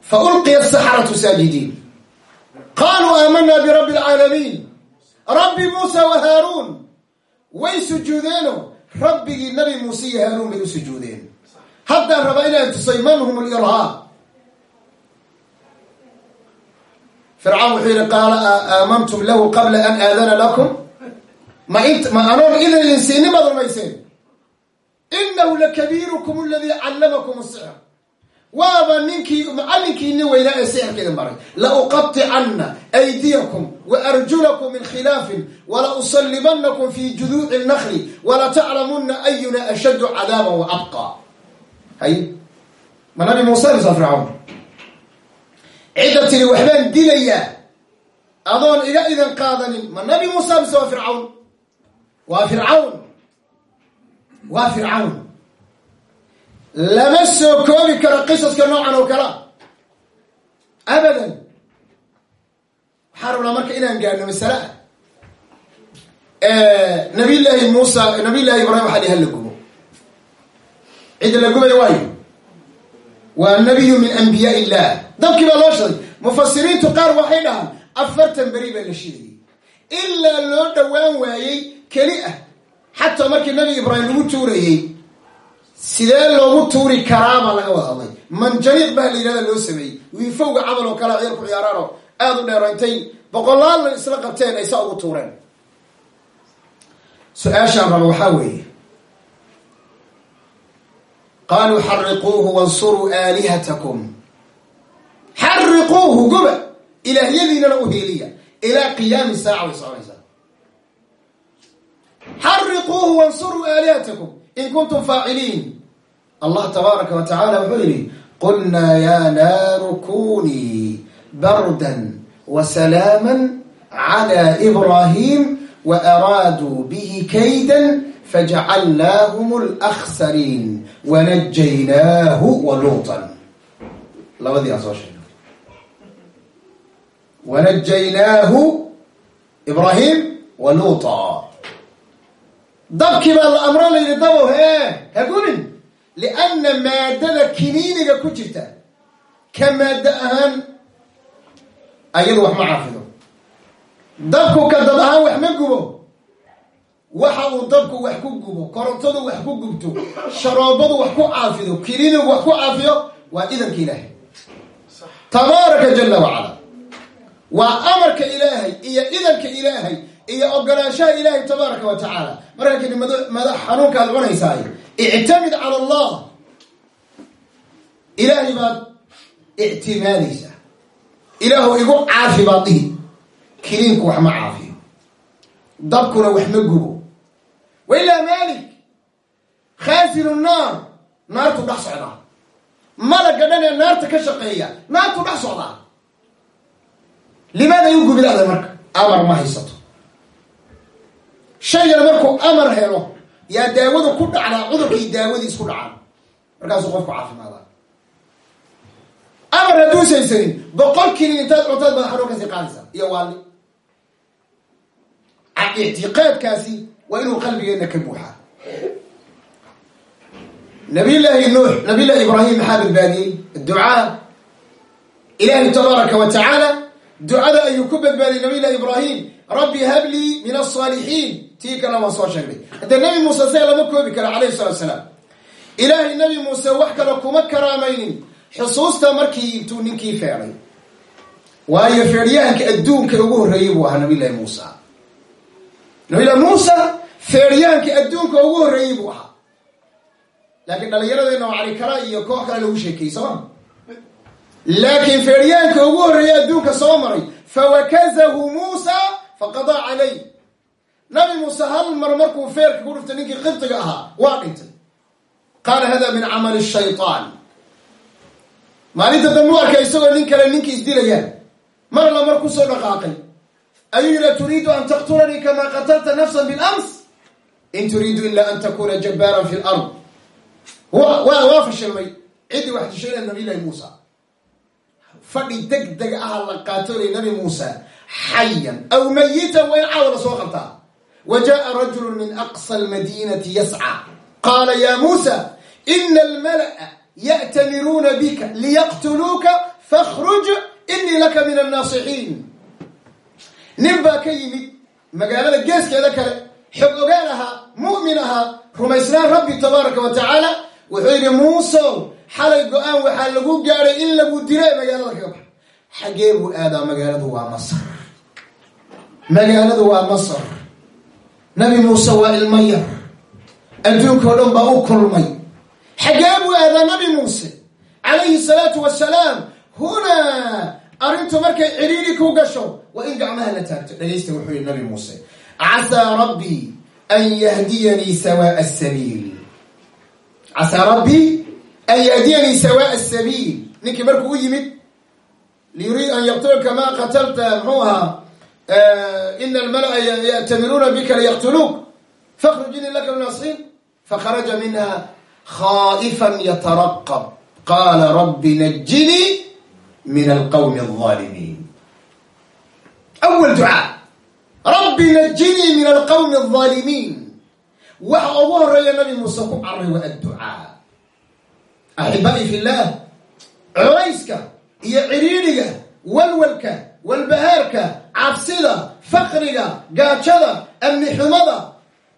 Fa ulqiya asaxaratu saajidiin qaaluu aamanaa birabbi alcaalamiin rabbi muusa wa haaruun. Way sujuudeeno rabbigii nabi muuse iyo haaruun bay u sujuudeen. Haddaan rabaa inaan tusay man hum lirhaab fircawn wuxuu yihi qaala aamantum lahu qabla an aadana lakum? Ma anoon inaydin siinin baad inahu lakabiirukum aladii callamakum asixr waaba ninkii macallinkiini weynaa ee sixirka idin baray lauqaطicanna aydiyakum waarjulakum min khilaafin wala usalibanakum fi juduuci اnakli walataclamuna ayuna ashaddu cadaaba waabqa hay ma nabi muuse bisa fircawn cidda tiri waxbaan dilayaa adoon iga idan qaadanin ma nabi muuse mise waa fircawn waa fircawn waa fircawn. Lama soo koobi karo qisaska noocan oo kalea abadan. Waxaan rabnaa marka inaan gaadhno masale. Ah nabiy llaahi muusa nabiy llahi ibrahim waxaa la gubo. Cidda la gubaya waayo. Waa nabiyu min anbiyaa illah dabkii baa loo shiday mufasiriintu qaar waxay dhahaan afartan beri baa la shidayay ilaa loo dhowaan waayey keli ah xataa markii nabi ibraahim lagu tuurayey sidee loogu tuuri karaa baa laga wada hadlay manjaniiq baa la yidhahda loo sameeyey. Wiifowga camal oo kale ciyaar ku ciyaaraanoo aada u dheero intay boqolaalna isla qabteen ay saa ugu tuureen. Su'aashaan raba waxaa weeye. Qaaluu xariquuhu wansuruu aalihatakum. Xariquuhu guba! Ilaahyadiinana u heeliya ilaa qiyaami saaca way soconaysaa xariquuhu wansuruu aalihatakum in kuntum faaciliin allah tabaaraka wa tacala wuxuu yidhi qulnaa ya naaru kunii bardan wa salaama clى ibrahim wa araaduu bihi kaydan fajacalnaahum اlأkhsariin wanajaynaahu wa luuطan labadii aan soo sheegay wanajaynaahu ibrahim wa luuطa dabkii baa la amro la yidhi dabow hee ha gunin. lianna maadada kiniiniga ku jirta. Ka maaddo ahaan ayadu wax ma caafido. Dabku ka dad ahaan wax ma gubo. Waxa uu dabku wax ku gubo korontadu wax ku gubto sharoobadu wax ku caafido kiniinigu wax ku caafiyo waa idanka ilaahay. Tabaaraka jala wacala waa amarka ilaahay iyo idanka ilaahay iyo ogolaanshaha ilaahay tabaaraka wa tacaala. Markaa kadib madax xanuunkaad cunaysaay ictamid cala allah. Ilaahay baad ictimaadaysaa. Ilaahu igu caafi baad dhihi. Kiniinku wax ma caafiyo. Dabkuna wax ma gubo. Wa ilaa maalik khaasinu naar naartu dhex socdaa. Malaga dhan ee naarta ka shaqeeya naartu dhex socdaa. Limaada u gubilada marka? Amar ma haysato shaygana markuu amar helo yaa daawadu ku dhacdaa cudurkii daawadii isku dhacaan markaasuu qofku caafimaada. Amar hadduusaysanin boqol kinin intaad cuntaad baad xanuun ka sii qaadaysaa iyo waali ictiqaadkaasi waa inuu qalbigeenna ka buuxaa nabiyllaahi nuux nabiyllahi ibraahim maxaa badbaadiyey adducaa ilaahi tabaaraka wa tacaala ducada ayuu ku badbaadiyey nabiyllahi ibraahim rabbi hablii min asaalixiin tii kalena waan soo sheegnay. Haddee nabi muuse see lama koobi kara calayhi salatu salaam ilaahay nabi muuse wax kale kuma karaamaynin xusuusta markii intuu ninkii feedhay waayo feedhyahanka adduunka ugu horreeyey buu ahaa nabillahi muusa nabillahi muusa feedhyahanka adduunka ugu horreeyey buu ahaa. Laakiin dhalinyaradeenna waa calikala iyo koox kale lagu sheekeyey sooma laakiin feedhyahanka ugu horreeyey adduunka soo maray. Fawakazahu muusa faqadaa calay nabi muuse hal mar markuu feerka ku dhiftay ninkii qibtiga ahaa waa dhintay. Qaala hada min camali shaytaan. Maalinta dambe u arkay isagoo nin kale ninkii isdilayaan. Mar alla mar ku soo dhaqaaqay. Ayuu yidhi turiidu an taqtulanii kamaa qatalta nafsan bilams? In turiidu ila an takuna jabbaaran fi lard waa fashilmay. Ciddii wax dishayna nabiy llahi muusa. Fadhi deg deg aha la qaatolay nabi muusa. Xayan aw mayitan waa in caawa la soo qabtaa qaala ya muusa ina almala'a ya'tamiruuna bika liyaqtuluuka fakhruj inii laka min annaasixiin nin baa ka yimid magaalada geeskeeda kale xog ogaan ahaa mu'min ahaa rumaysnaan rabbi tabaaraka wa tacaala wuxuu yidhi muusow xalay go'aan waxaa lagu gaadhay in lagu dilo ee magaalada kaga baxa xaggee buu aadaa magaaladu waa masar magaaladu waa masar nabi muuse waa ilmo yar adduunka o dhan baa u kulmay. Xaggee buu aadaa nabi muuse? Calayhi salaatu wasalaam hunaa arrintu markay cidhiidhi ku gasho waa in gacmaha la taagto. Dhegaysta wuxuu yihi nabi muuse casaa rabbii an yahdiyanii sawaa sabiil casaa rabbii an yahdiyanii sawaa asabiil ninkii markuu u yimid liyuriid an yaqtulka ma qatalta muxuu ahaa ina almala'a ya'tamiruuna bika liyaqtuluuk fakhruj ini laka min asxiin fakharaja minha khaa'ifan yataraqab qaala rabbi najinii min alqawmi alظaalimiin awal ducaa rabbi najinii min alqawmi alظaalimiin waxa ugu horreeya nabi muuse ku caray waa adducaa axibaa'i fi llah colayska iyo cidhiidhiga walwalka walbahaarka gaajada amni xumada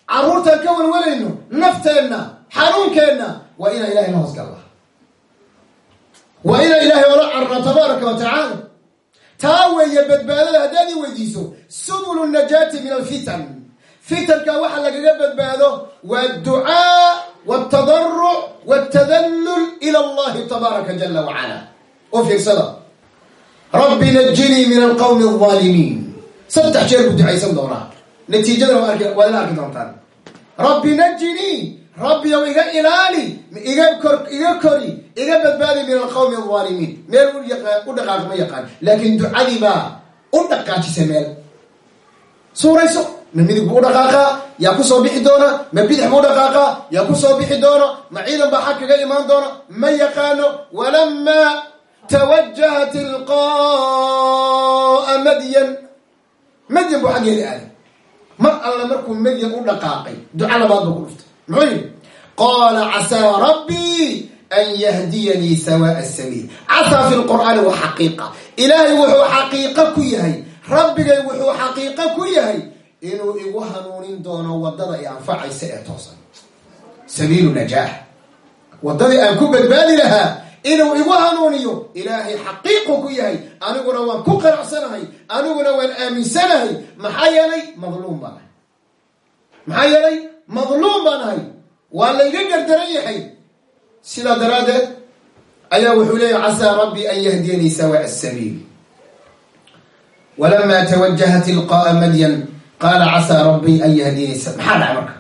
carruurtaan ka walwalayno nafteenna xanuunkeenna waa inaan ilahay la hoosgalla waa inaan ilaahay ola carna tabaaraka wa taa weeye badbaadada haddaad ii weydiiso subulu najaati min alfitan. Fitanka waxa lagaga badbaado waa adducaa waltadaruc waltadallul ila allahi tabaaraka jala wacala u fiirsada rabbi najinii min alqawmi alظaalimiin saddex jeer buu ducaysan doonaa. Natiijadana waad ila arki doontaan. Rabbi najinii rabbiyow iga ilaali iga kor iga kori iga badbaadi min alqawmi alظaalimiin meel u dhaqaaq ma yaqaan laakiin ducadii baa u dhaqaajisa meel. Suurayso ma midig buu u dhaqaaqaa yaa ku soo bixi doona ma bidix buu dhaqaaqaa yaa ku soo bixi doono ma ciidan baa xag kaga imaan doona ma yaqaano walamaa tawajaha tilqa'a madyan madyan buu xaggeeda aaday. Mar alle markuu madyan u dhaqaaqay duca labaad buu ku dhuftay. Muxuu yihi qaala casaa rabbii an yahdiyanii sawaa'a sabiil. Casaa fi lqur'aani wa xaqiiqa. Ilaahay wuxuu xaqiiqo ku yahay. Rabbigay wuxuu xaqiiqo ku yahay inuu igu hanuunin doono waddada i anfacaysa ee toosan. Sabiilu najaax waddadii aan ku badbaadi lahaa inuu igu hanuuniyo ilaahay xaqiiqu ku yahay. Aniguna waan ku qanacsanahay aniguna waan aaminsanahay. Maxaa yeelay madluum baan ahay. Maxaa yeelay madluum baan ahay. Waa layga gardaran yahay. Sidaa daraaddeed ayaa wuxuu leeyahy casaa rabbii an yahdiyanii sawaa sabiil walamaa tawajaha tilqa'a madyan. Qaala casaa rabbii an yahdiyanii maxaa dhaca marka?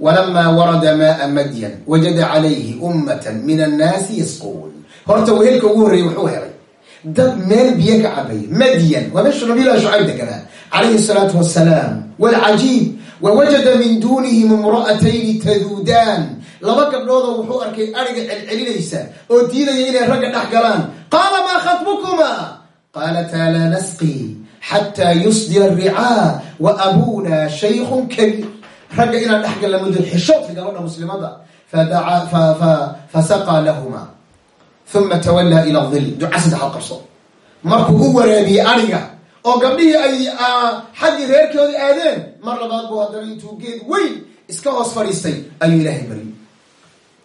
Walamaa warada maaa madyan wajada calayhi ummatan min annaasi yasquun horta wehelka ugu horreeyey wuxuu helay dad meel biyo ka cabaya madyan waa meesha nabilah shucayb deganaa calayhi salaatu wasalaam walcajiib. Wawajada min duunihim imra'atayni taduudaan laba gabdhoodoo wuxuu arkay ariga celcelinaysa oo diidaya inay ragga dhex galaan. Qaala maa khatbukumaa qaalataa laa nasqii xataa yusdira aricaa wa abuuna shaykun kabiir. Ragga inaan dhex galla mudul xishoodka gabadha muslimada. Fasaqaa lahuma uma tawallaa ila dil duca saddexaad qabso markuu u waraabiyey ariga oo gabdhihii ay xaggii reerkoodii aadeen mar labaad buu haddana intuu geed weyn iska hoos fadhiistay ayuu ilaahay baryay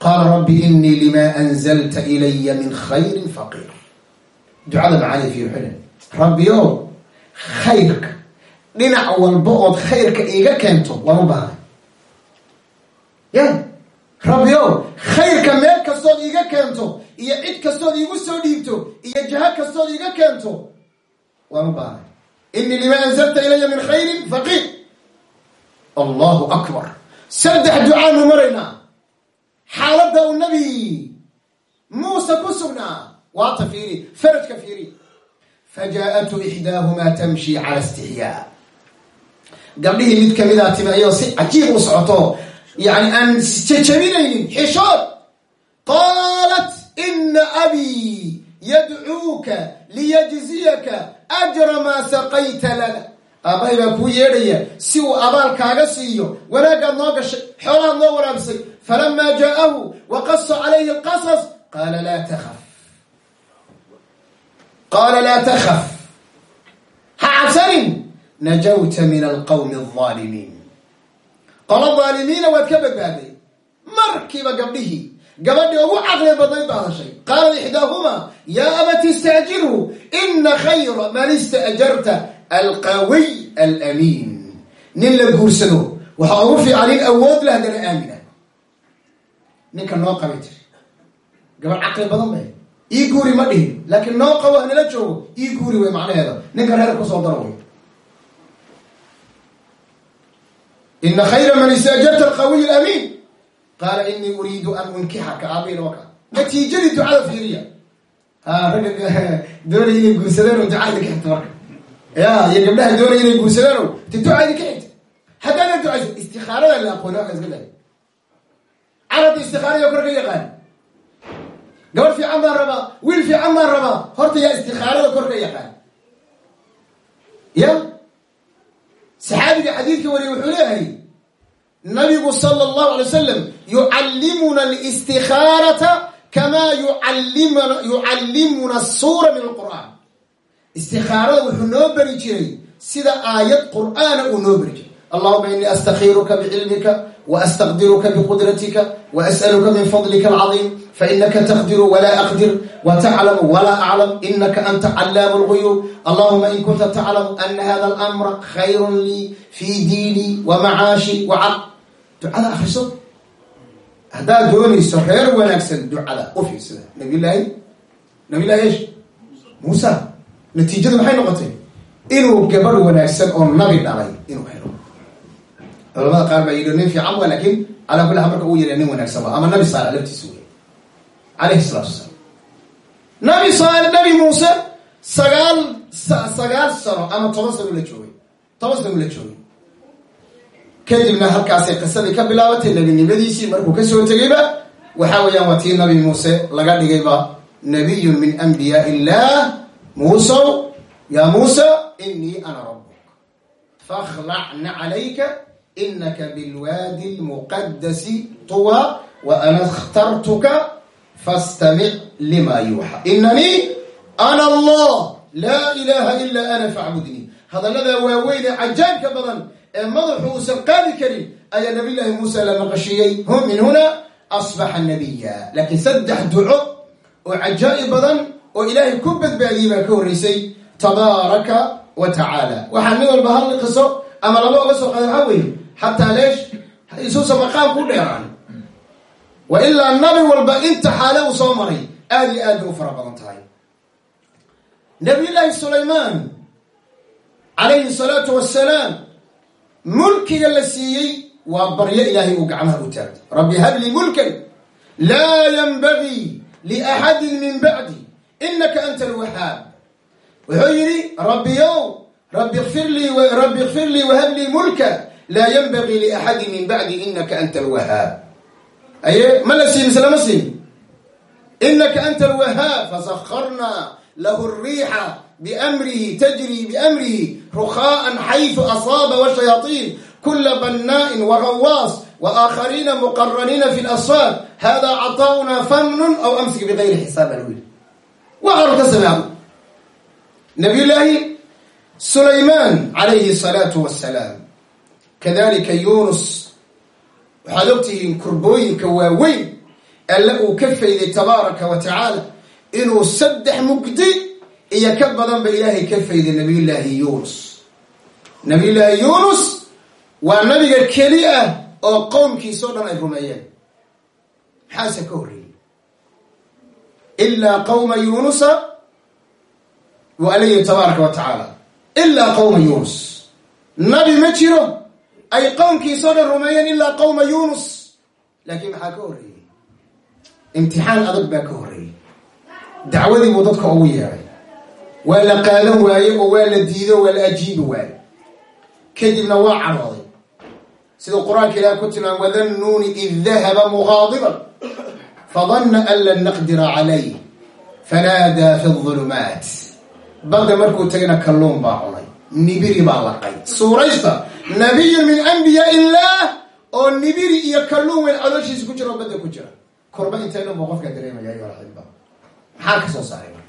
qaala rabbi inii lima anzalta ilaya min khayrin faqiir ducada macaani fiir xidhan rabbiyo khayrka dhinac walba ood khayrka iiga keento waan u baahnay ya rabbiyo khayrka meel kastood iiga keento iyo cid kastood iigu soo dhiibto iyo jaha kastood iiga keento waan u baahnay inii lima anzalta ilaya min khayrin faqiir allahu akbar. Saddex ducaanu maraynaa xaaladda uu nabi muuse ku sugnaa waata fiiri farajka fiiri. Fajaa'atu ixdaahumaa tamshi cala istixyaa gabdhihii mid kamidaa timi ayoo si cajiib u socoto yani aan jejabinaynin xishood qaalat ina abii yadcuuka liyajziyaka ajra maa saqayta lana aabbahay baa kuu yeedhaya si uu abaal kaaga siiyo wanaagaad noo gashay xoolahaad noo waraabisay falamaa jaa'ahu waqasa calayhi alqasas qaala laa takhaf qaala laa takhaf ha cabsanin najawta min alqawmi dhaalimiina waad ka badbaaday markiiba gabdhihii gabadhii ugu caqli badnayd baa hadashay qaalat ixdaahumaa yaa abati istacjilhu ina khayra man istaajarta alqawiy alamiin nin la guursado waxaa ugu fiican nin awood lah haddana aamina. Ninka noo qabay tiri. Gabadh caqli badan bay. Ii guuri ma dhihin laakiin noo qabo hanala joogo ii guuri wey macnaheeda. Ninka reer ku soo daro wey ina khayra man istaajarta alqawiy alamiin qaala inii uriidu an unkixaka aabayna waka natiijadii ducada fiiriya. Ragga doonaya inay guursadeen oo ducaa idinka xigta marka. Ya iyo gabdhaha doonaya inay guursadeeno ti ducaa idinka xigta haddaana ducaysa istikaarada la aqooni waka iska day carabta istikaaraya kor ka yaqaan. Gabadh fiican baan rabaa wiil fiican baan rabaa horta yaa istikaarada kor ka yaqaan. Ya saxaabiga xadiidka wariye wuxuu leeyahay nabigu sala allahu alay wasalam yucallimuna alistikaarata kamaa yucallimuna asuura min alqur'aan istikaarada wuxuu noo beri jiray sida aayad qur'aana uu noo beri jiray. Allahuma inii astakhiiruka bicilmika waastaqdiruka biqudratika waas'aluka min fadlika alcadiim fainaka taqdiru walaa aqdir wataclamu walaa aclam inaka anta callaamu lguyuub allahuma in kunta taclamu ana hada alamra khayrun lii fii diinii wa macaashi waca ducada akriso haddaad doonayso reer wanaagsan ducada u fiirsada. Nabylaahi nabiy lahi esh muusa natiijadu maxay noqotay? Inuu gabadh wanaagsan oo nabi dhalay inuu helo. Culamada qaar baa yidhi nin fiican wa laakiin calaa kulli xaal marka uu yidha nin wanaagsan wa ama nabi saale laftiisa wey alayhi salatu wasalaam. Nabi saale nabi muuse sagaal sagaal sano ama toban sano la joogay. Toban sano la joogay kadibna halkaasay qisadii ka bilaabatay nebinimadiisii markuu ka soo tegayba waxaa weeyaan waa tii nabi muuse laga dhigayba nabiyun min anbiyaa illah muusow yaa muusa inii ana rabuk fakhlacna calayka inaka bilwaadi lmuqadasi tuwa wa ana اkhtartuka fastamic lima yuuxa. Inanii ana allah laa ilaha ila ana facbudnii hadallada waaweyn ee cajaabka badan ee madaxu uusan qaadi karin ayaa nabiy llaahi muuse la maqashiyey. Hum min huna asbaxa nabiya laakiin saddex duco oo cajaa'ib badan oo ilaahay ku badbaadiyey baa ka horreysay tabaaraka wa tacaala. Waxaa mid walba hal qiso ama laba oga soo qaada waxaa weeye xataa leesh isuusa maqaam ku dheeraan. Wa ilaa nabi walba inta xaale uu soo maray aada aad bay u fara badan tahay. Nabiyullaahi sulaymaan calayhi salaatu wassalaam mulkiga la siiyey waa baryo ilaahay uu gacmaha u taagtay rabbi hablii mulkan laa yanbagii liaxadin min bacdi inaka anta alwahaab wuxuu yidhi rabbiyow rabbi ikfir lii rabbi ikfir lii wahab lii mulka laa yanbagii liaxadin min bacdi inaka anta alwahaab aye ma la siin mise lama siin? Inaka anta alwahaab fasakarna lahu الriixa bamrihi tajri bamrihi rukhaءa xayثu asaaba washayaaطin kula bannaaءi wagawaas waaakharina muqaraniina fi اlasfaad hada caطaؤuna famnun aw amsik bغayri xisaab baa lagu yihi waxaanu ka sameecdo nabiy llaahi sulaymaan calayhi الsalaatu wasalaam kadalika yunus waxaad ogtihiin kurbooyinka waaweyn alle uu ka wa iyo ka badanba ilaahay ka fayday nabiyullaahi yunus nabiyullaahi yunus waa nabiga keli ah oo qowmkiisao dhan ay rumeeyeen. Maxaase ka horreeyey ilaa qowma yunusa wuu alla yihi tabaaraka wa tacaala. Ilaa qowma yunus nabi ma jiro ay qowmkiisao dhan rumeeyeen ilaa qowma yunus laakiin maxaa ka horreeyey imtixaan adag baa ka horreeyey dacwadii buu dadka ugu yeeray waa la qaadan waaye oo waa la diido waa la ajiibi waaye. Kadibna waa cadhooday siduu qur'aanka ilaah ku tilmaam wadannuuni id dahaba muqaadiban fadanna an lan naqdira calayh fanaadaa fi ظulumaat badda markuu tegna kalluun baa cunay. Nibiri baa laqay. Suuraysta nabiyun min anbiyaa illaah oo nibiri iyo kalluun weyn calooshiisa ku jira oo badda ku jira. Korba dhan buu qofkaa dareemaya ayo alxibba maxaa ka soo saaray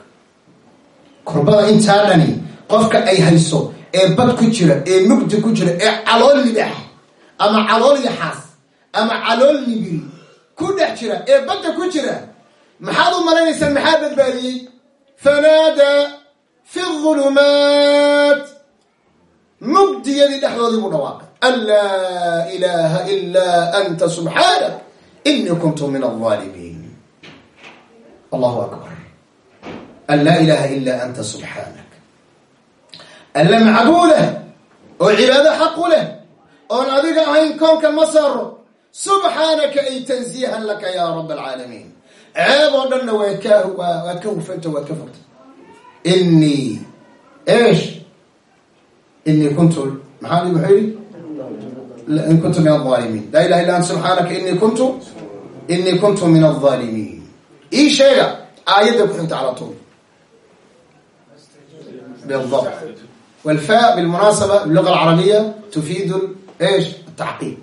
marka kurbada intaa dhani qofka ay hayso ee bad ku jira ee mugdi ku jira ee calool libax ama calool yaxaas ama calool libiri ku dhex jira ee badda ku jira maxaad u malanaysaan maxaa badbaadiyey? Fanaadaa fi ulumaat mugdiyadii dhexdoodii buu dhawaaqay. An laa ilaaha ilaa anta subxaanak inii kuntu min alaalimiin allahu akbar an laa ilaaha ilaa anta subxaanak alla macbuudah oo cibaado xaqu leh oon adiga ahayn koonka ma saaro subxaanaka ay tansiihan laka yaa rab alcaalamiin ceeb oo dhanna waad ka waad ka hufanta waad ka fogta inii esh inii kuntu maxaa muxuu yihi in kuntu min alaalimiin laa ilaha illa anta subxaanaka inii kuntu inii kuntu min alaalimiin ii sheega aayadda ku xigta calaa tuul بالضبط والفاء بالمناسبة باللغة العربية تفيد ايش التعقيب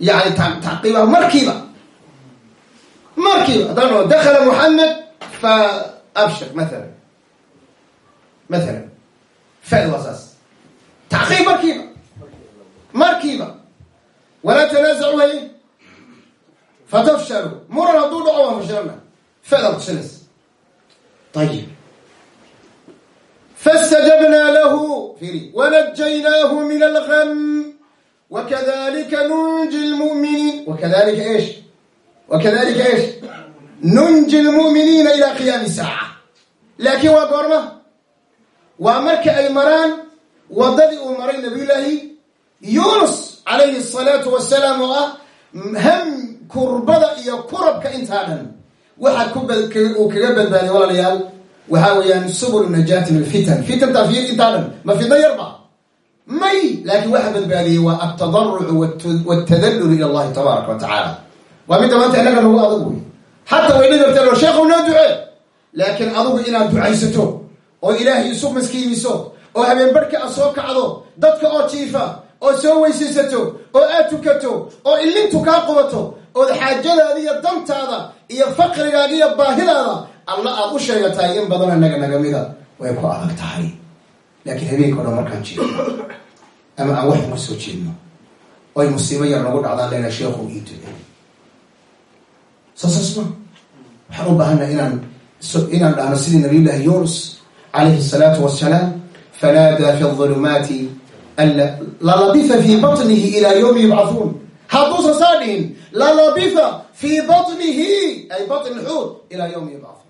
يعني تعقيبها مركبة مركبة ضرب دخل محمد فأبشر مثلا مثلا فعل واساس تعقيب مركبة مركبة ولا تنازعوا ايه فتفشلوا مرة هدول دعوة فشلنا فعل ayib fastajabnaa lahu i wanajaynaahu min algam wakadalika nunji lmuminiin wakadalika eesh wakadalika eesh nunji lmu'miniina ilaa qiyaami saaca laakiin waa goorma waa marka ay maraan wadadii uu maray nabiyullaahi yuunus calayhi asalaatu wasalaam oo ah ham kurbada iyo kurabka intaa dhan waxaa uu kaga badbaadiyay walaalayaal waxaa weeyaan subul najaati min fitan. Fitanta fiir intaa ma fidno yarba may! Laakiin waxa badbaadiyey waa altadarucu waltadallul ila allahi tabaaraka wa tacaala. Waa midda maanta innaga nagu adag wey xataa way dhibirteen sheekhu noo ducee. Laakiin adugu inaad ducaysato oo ilaahay isu maskiimiso oo habeen barhka aad soo kacdo dadka oo jiifa oo soo weysaysato oo aad tukato oo ilintu kaa qubato ood xaajadaada iyo dantaada iyo faqrigaaga iyo baahidaada alla aad u sheegatahay in badanoo naga nagamida way ku adag tahay. Laakiin habeenka o dhan markaan jeedno ama aan wax uga soo jeedno oy musiibo yar nagu dhacdaan lena sheekhu ii duce saasasma waxaan u baahannaha inaan inaan dhahno sidii nabiyullaahi yunus calayhi salaatu wasalaam fanaadaa fi ulumaati lalabitha fi batnihi ilaa yowmi yubcathuun hadduusan saa dhihin lalabitha fii batnihi ay batn xuud ilaa yowmi yubcathuun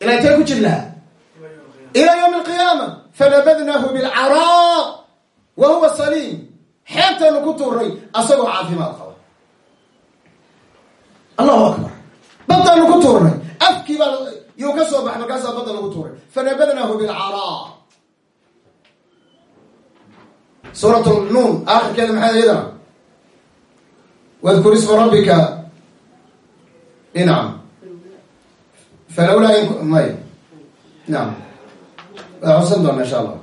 ilaa intee ku jir lahaa ilaa yowmi alqiyaama fanabadnaahu bilcaraa wa huwa saliim xeebtaanu ku tuuray asagoo caafimaad qaba. Allahu akbar. Baddaanu ku tuurnay afkii baa yuu ka soo baxay markaasaa badda lagu tuuray. Fanabadnaahu wadkur isma rabbika nacam falawlaa in may nacam waa xusan doona insha allah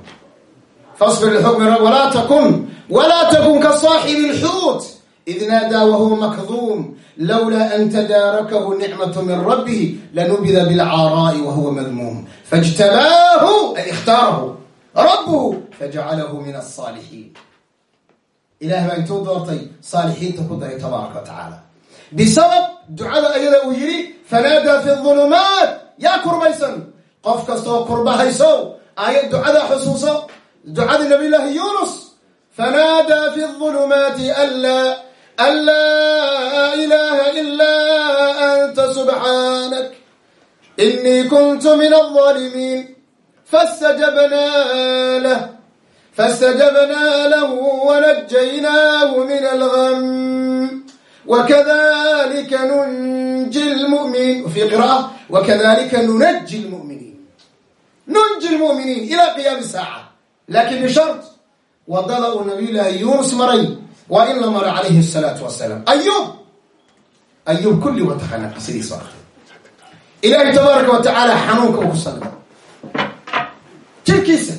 fasbir lixukmi rab walaa takun walaa takun ka saaxibi lxuut id naadaa wahuwa makduum lawlaa an tadaarakahu nicmatu min rabbihi lanubida bilcaaraa'i wahuwa madmuum faاjtabaahu ay ikhtaarahu rabbuhu fajacalahu min asaalixiin ilaah baa intuu doortay saalixiinta ku daray tabaaraka wa tacaala. Bisabab ducada ayada uu yidhi fanaadaa fi ulumaat yaa kurbaysan qof kastoo kurbahayso aayad ducada xusuuso ducadii nabiy llaahi yunus fanaadaa fi ulumaati anlaa an laa ilaaha ilaa anta subxaanak inii kuntu min alظaalimiin fastajabnaa lah فاستجبنا له ونجيناه من الغم وكذلك ننجي المؤمنين وفي قراءة وكذلك ننجي المؤمنين ننجي المؤمنين إلى قيام الساعة لكن بشرط وضلوا النبي الله يونس مري وإن مر عليه الصلاة والسلام أيوب أيوب كل وتخنق سيدي صار إلهي تبارك وتعالى حنونك وكسلم jirkiisa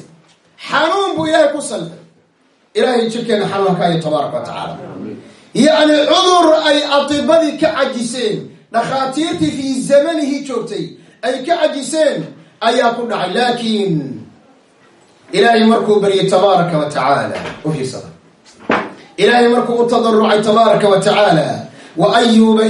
xanuun buu ilaahay ku salday ilaahay jirkeena xanuunkaayo tabaaraka wa tacaala. Yacni cudur ay atibadii ka cajiseen dhakhaatiirtii fii zamanihii joogtay ay ka cajiseen ayaa ku dhacay. Laakiin ilaahay markuu baryay tabaaraka wa tacaala u fiirsada ilaahay markuu u tadarucay tabaaraka wa tacaala wa ayuuba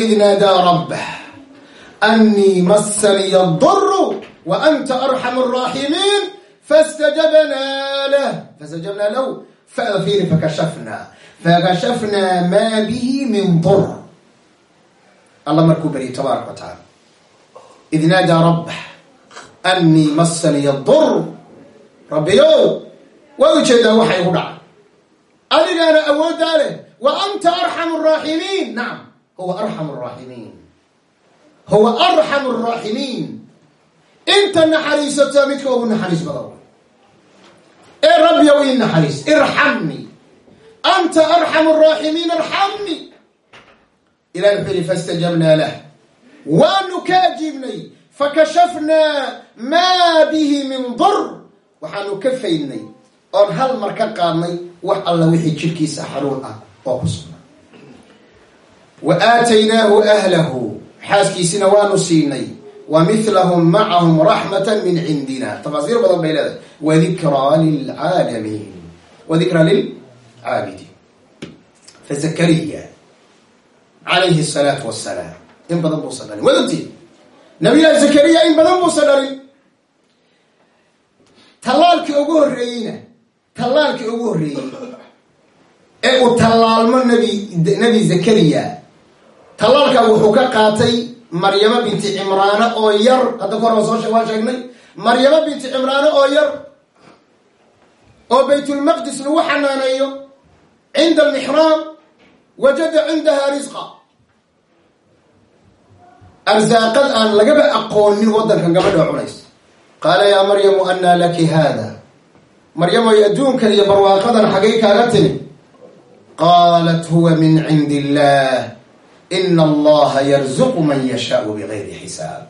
fastajabnaa lah fastajabnaa lahu fafiri fakashafna fakashafnaa maa bihi min dur alla markuu baryay tabaaraka wa tacaala id naadaa rabbah annii massaniya dur rabbiyow waa u jeedaa waxay igu dhacay adigaana awooddaa leh wa anta arxamu araaximiin nacam huwa arxamu araaximiin huwa arxamu araaximiin inta naxariisato midka ugu naxariis badan ee rabbiyow ii naxariis irxamnii. Anta arxamu araaximiin arxamnii ilahi wuxuu yihi fastajabnaa lah waanu ka ajiibnay. Fakashafnaa maa bihi min dur. Waxaanu ka faydnay oon hal mar ka qaadnay wax alla wixii jirhkiisa xanuun ah oo ku sugnaa wa aataynaahu ahlahu. Xaaskiisina waanu siinay milahum macahum raxmata min cindina tafaasiir badan bay leedahay wadikraa lilcaalamiin wadikraa lilcaabidiin fazakariya calayhi salaatu wasalaam in badan buusan dhalin wadantii nabiyahi zakariya in badan buusan dhalin tallaalkii ugu horreeyeyna tallaalkii ugu horreeyey ee uu tallaalmo nabi nebi zakariya tallaalkaa wuxuu ka qaatay maryamo binti cimraana oo yar hadda ka hor waa soo waan sheegnay. Maryamo binti cimraano oo yar oo baytulmaqdis lagu xanaaneeyo cinda almixraam wajada cindaha risqa arsaaqad aan lagaba aqoonin waddankan gabadha cunays qaala yaa maryamu annaa laki haada. Maryamoy adduunkan iyo barwaaqadan xagay kaaga timi. Qaalat huwa min cindi illah ina allaha yarzuqu man yashaau bigayri xisaab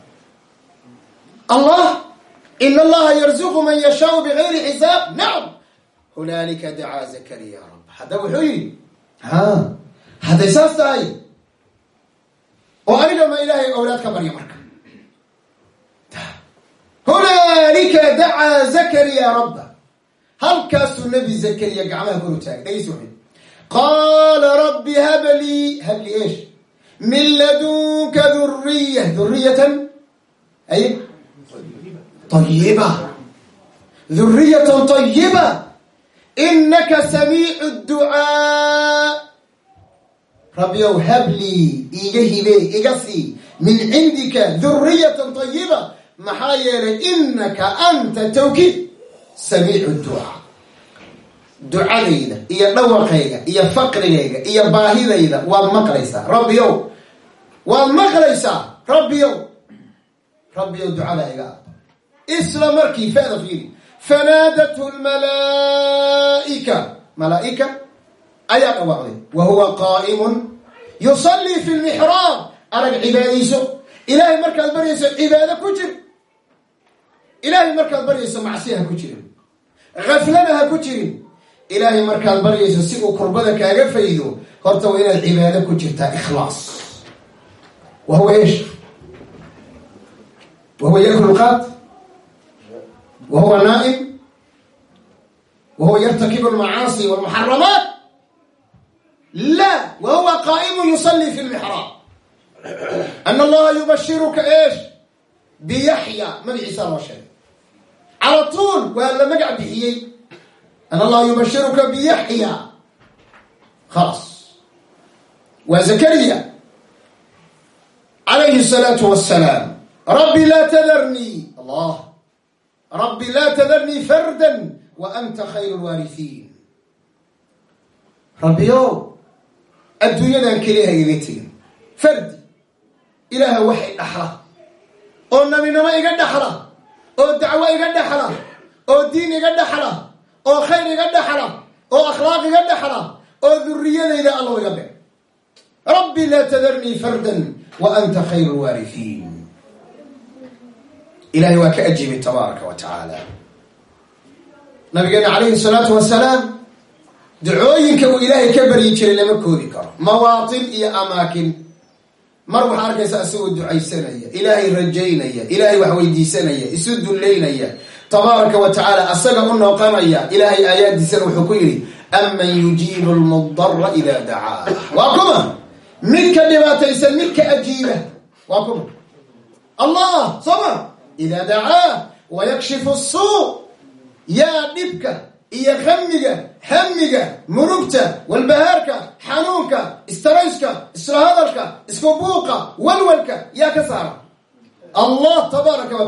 allah ina allaha yarzuqu man yashaau bigayri xisaab nacam hunaalika dacaa zakariya rabba hadda wuxuu yidhi ha hadday saas tahay oo aniga ma ilaahay owlaad ka barya marka hunaalika dacaa zakariya rabba halkaasuu nebi zakariya gacmaha koru taagay dhegeysi wuxuu qaala rabbi hablii habli eesh ladunka duriya duriyatan ay ayiba duriyatan طayiba inaka samiicu ducaa rabbiyow hablii iiga hibee iga sii min cindika duriyatan طayiba maxaa yeelay inaka anta tawkiid samiicu ducaa ducadayda iyo dhawaqayga iyo faqrigayga iyo baahidayda waad maqlaysaa. Rabbiyow waad maqlaysaa. Rabbiyow rabbiyow ducada iga aqbal isla markii fada fiiri. Fanaadathu lmalaa'ika malaa'ika ayaa dhawaaqday. Wa huwa qaa'imun yusallii fi lmixraab arag cibaadayso ilaahay markaad baryayso cibaado ku jir. Ilaahay markaad baryayso macsiya ha ku jirin gaflana ha ku jirin ilaahay markaad baryayso si uu kurbada kaaga faydo horta waa inaad cibaado ku jirtaa ikhlaas. Wa huwa esh wa huwa yakulu qaad wa huwa naa'im? Wa huwa yartakibu almacaasi walmuxaramaat la wa huwa qaa'imu yusalli fi lmixraab ana allaha yubashiruka esh biyaxya magaciisa loo sheegay. Cala waa la magac bixiyey yubashiruka biyaxya khalaas waa zakariya calayhi الsalaatu wasalaam rabbi laa tadarnii allah rabbi laa tadarnii farda wa anta khayru lwaarihiin rabbiyo adduunyadan keliya iga tegin fardi ilaaha wax i dhaxla oo nabinimo iga dhaxla oo dacwo iga dhaxla oo diin iga dhaxla oo khayr iga dhaxla oo akhlaaq iga dhaxla oo duriyadayda allow iga be rabbi laa tadarnii fardan wa anta khayru lwaarihiin ilahay waa ka ajiibay tabaaraka wa tacaala. Nabigeena calayhi salaatu wasalaam ducooyinka uu ilaahay ka baryi jiray lama koobi karo. Mawaatin iyo amaakin. Mar waxaa arkaysa isagoo ducaysanaya ilaahay rajaynaya ilaahay wax weydiisanaya isu dullaynaya tabaaraka wa tacaala asaga u nooqanaya ilaahay aayaadiisana wuxuu ku yidhi aman yujiibu lmudara idaa dacaa. Waa kuma? Midka dhibaataysan midka ajiiba. Waa kuma? Allah soo ma? Idaa dacaa wayakshifu suu yaa dhibka iyo hamiga hamiga murugta walbahaarka xanuunka istarayska isla hadalka isku buuqa walwalka yaa ka saara. Allah tabaaraka wa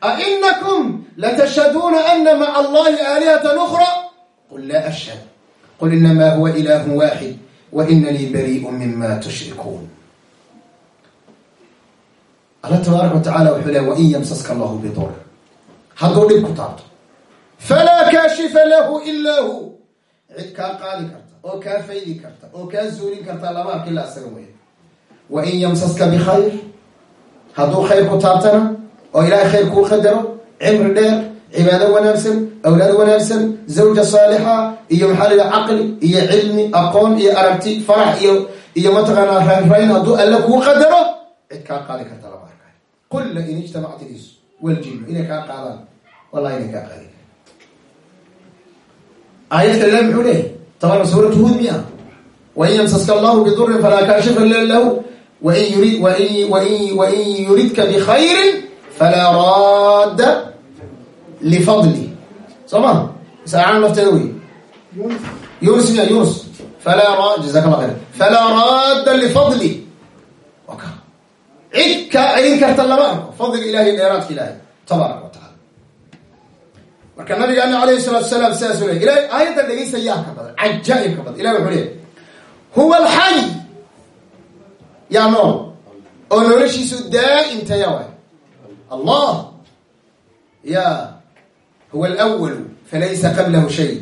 balg ainakum latashhaduuna ana maca allahi aalihata ukra qul la ashhad qul inama huwa ilahu waxid wainanii bariiء mima tushrikuun alla tabaaraka wa tacala wuxuu le wain ymsaska allahu bidur hadduu dhib ku taabto falaa kaashifa lahu ilaa hu cid kaa qaadi karta oo kaa faydi karta oo kaa zuulin karta lama oo ilaahay khayr kuu qadaro cimri dheer cibaado wanaagsan awlaad wanaagsan zawja saalixa iyo maxaa layiha caqli iyo cilmi aqoon iyo aragti farax iyo iyo mataqaanaa raynrayn hadduu alle kuu qadaro cid kaa qaadi karta lama arkayo. Qulla in ijtamact ilis waljinnu inay kaa qaadaan wallahi inay kaa qaadi aayad kale ilahi muxuu leeyahy taban suuratu hud miya. Wain yamsaska allahu bidurin falaa kaashifa ila lahu wain yurid wain wain wain yuridka bikhayrin falaa raadda lifadli soo ma saacan lafteeda wey yunus ya yunus falaa jazaak alla khayra falaa raadda lifadli waa ka cid kaa celin karta lama arko fadliga ilahay dheeraadka ilaahay tabaaraka wa tacaala marka nabigaana alayhi salatu salaam sidaasu leey ilahay aayadda dhegaysayaa ka badan cajaa'ib ka badan ilahi wuxuu leeyahy huwa alxay yaa nool oo noloshiisu daa'imtaya allah ya huwa alwalu falaysa qablahu shay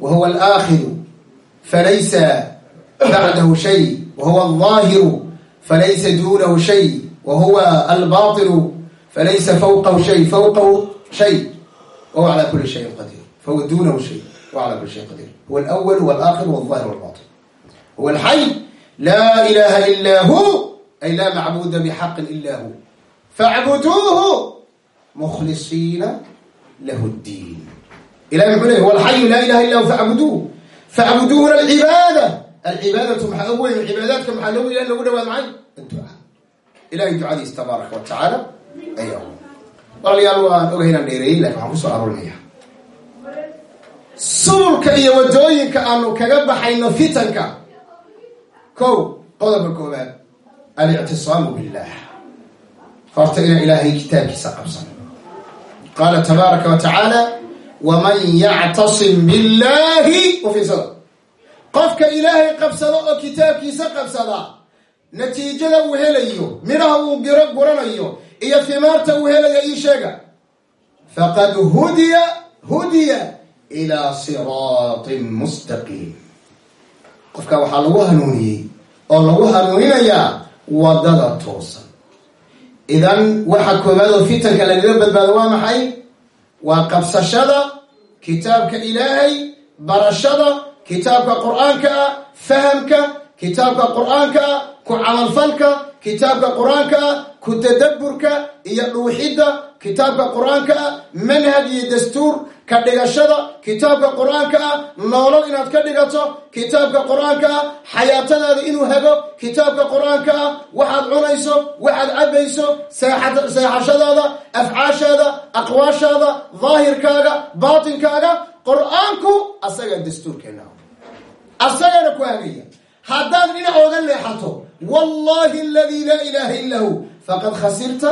wa huwa alaakhiru falaysa bacdahu shay wa huwa alظaahiru falaysa duunahu shay wa huwa albaطinu falaysa fawqahu shay fawqahu shay وهو على كل شيء قدير فهو دونه شيء وعلى كل شيء قدير هو الأول والآخر والظاهر والباطن هو الحي لا إله إلا هو أي لا معبود بحق إلا هو facbuduuhu mkhlisiina lahu اdiin ilahi wuxuu leeyay walxayu laa ilaha illa hu facbuduuh facbuduuhuna alcibaada alcibaadatu maxaa ugu weyn cibaadaadka maxaa loogu ilahi logu dhawaad macay adducaa ilahay ducadiis tabaaraka wa tacaala ayaa walaalayaal waan ogahay inaan dheereeyey laakiin waxaan ku soo arorinaya subulka iyo waddooyinka aanu kaga baxayno fitanka kow qodobka koobaad alictisaamu billah horta inaan ilaahay kitaabkiisa qabsano qaala tabaaraka wa tacaala waman yactasim billahi ufiirsada qofka ilaahay qabsado oo kitaabkiisa qabsada natiijada uu helayo midhaha uu giro guranayo iyo himaarta uu helaya ii sheega. Faqad hudiya hudiya ilaa siraatin mustaqiim qofka waxaa lagu hanuuniyey oo lagu hanuuninayaa waddada toosan idan waxa koobaad oo fitanka lagaga badbaado waa maxay? Waa qabsashada kitaabka ilaahay barashada kitaabka qur'aanka ah fahamka kitaabka qur'aanka ah ku camalfalka kitaabka qur'aanka ah ku tadabburka iyo dhuuxidda kitaabka qur'aanka ah manhaj iyo dastuur ka dhigashada kitaabka qur'aanka ah noolol inaad ka dhigato kitaabka qur'aanka ah xayaatadaada inuu hago kitaabka qur'aanka ah waxaad cunayso waxaad cabayso seexashadaada afcaashaada aqwaashaada daahirkaaga baatinkaaga qur'aanku asaga dastuurkeena asagana ku hagaya haddaad dhinac ooga leexato wallahi aladii laa ilaaha illa hu faqad khasirta.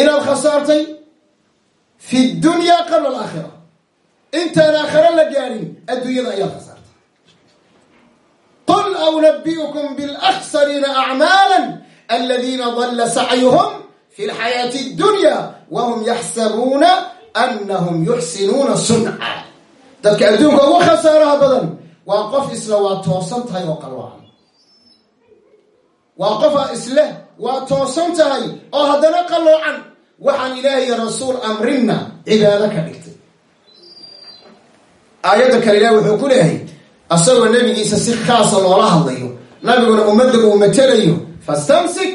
Inaad khasaartay fi dunya qabla alaakhira intaan aakhiro la gaadhin adduunyada ayaad khasaartay qul aw nabi'ukum bilakhsariina acmaala aladiina dalla sacyuhum fi lxayaati addunya wahum yaxsabuuna anahum yuxsinuuna sunca dadka adduunka ugu khasaaraha badan waa qof isle waa toosan tahay oo qalwaacan waa qofa isleh waa toosan tahay oo haddana qalloocan waxaan ilaahay rasuul amrinna cibaado ka dhigtay. Aayadda kale ilahi wuxuu ku leeyahay asagoo nebigiisa si khaasa loola hadlayo nabiguna ummadda uu matelayo fastamsik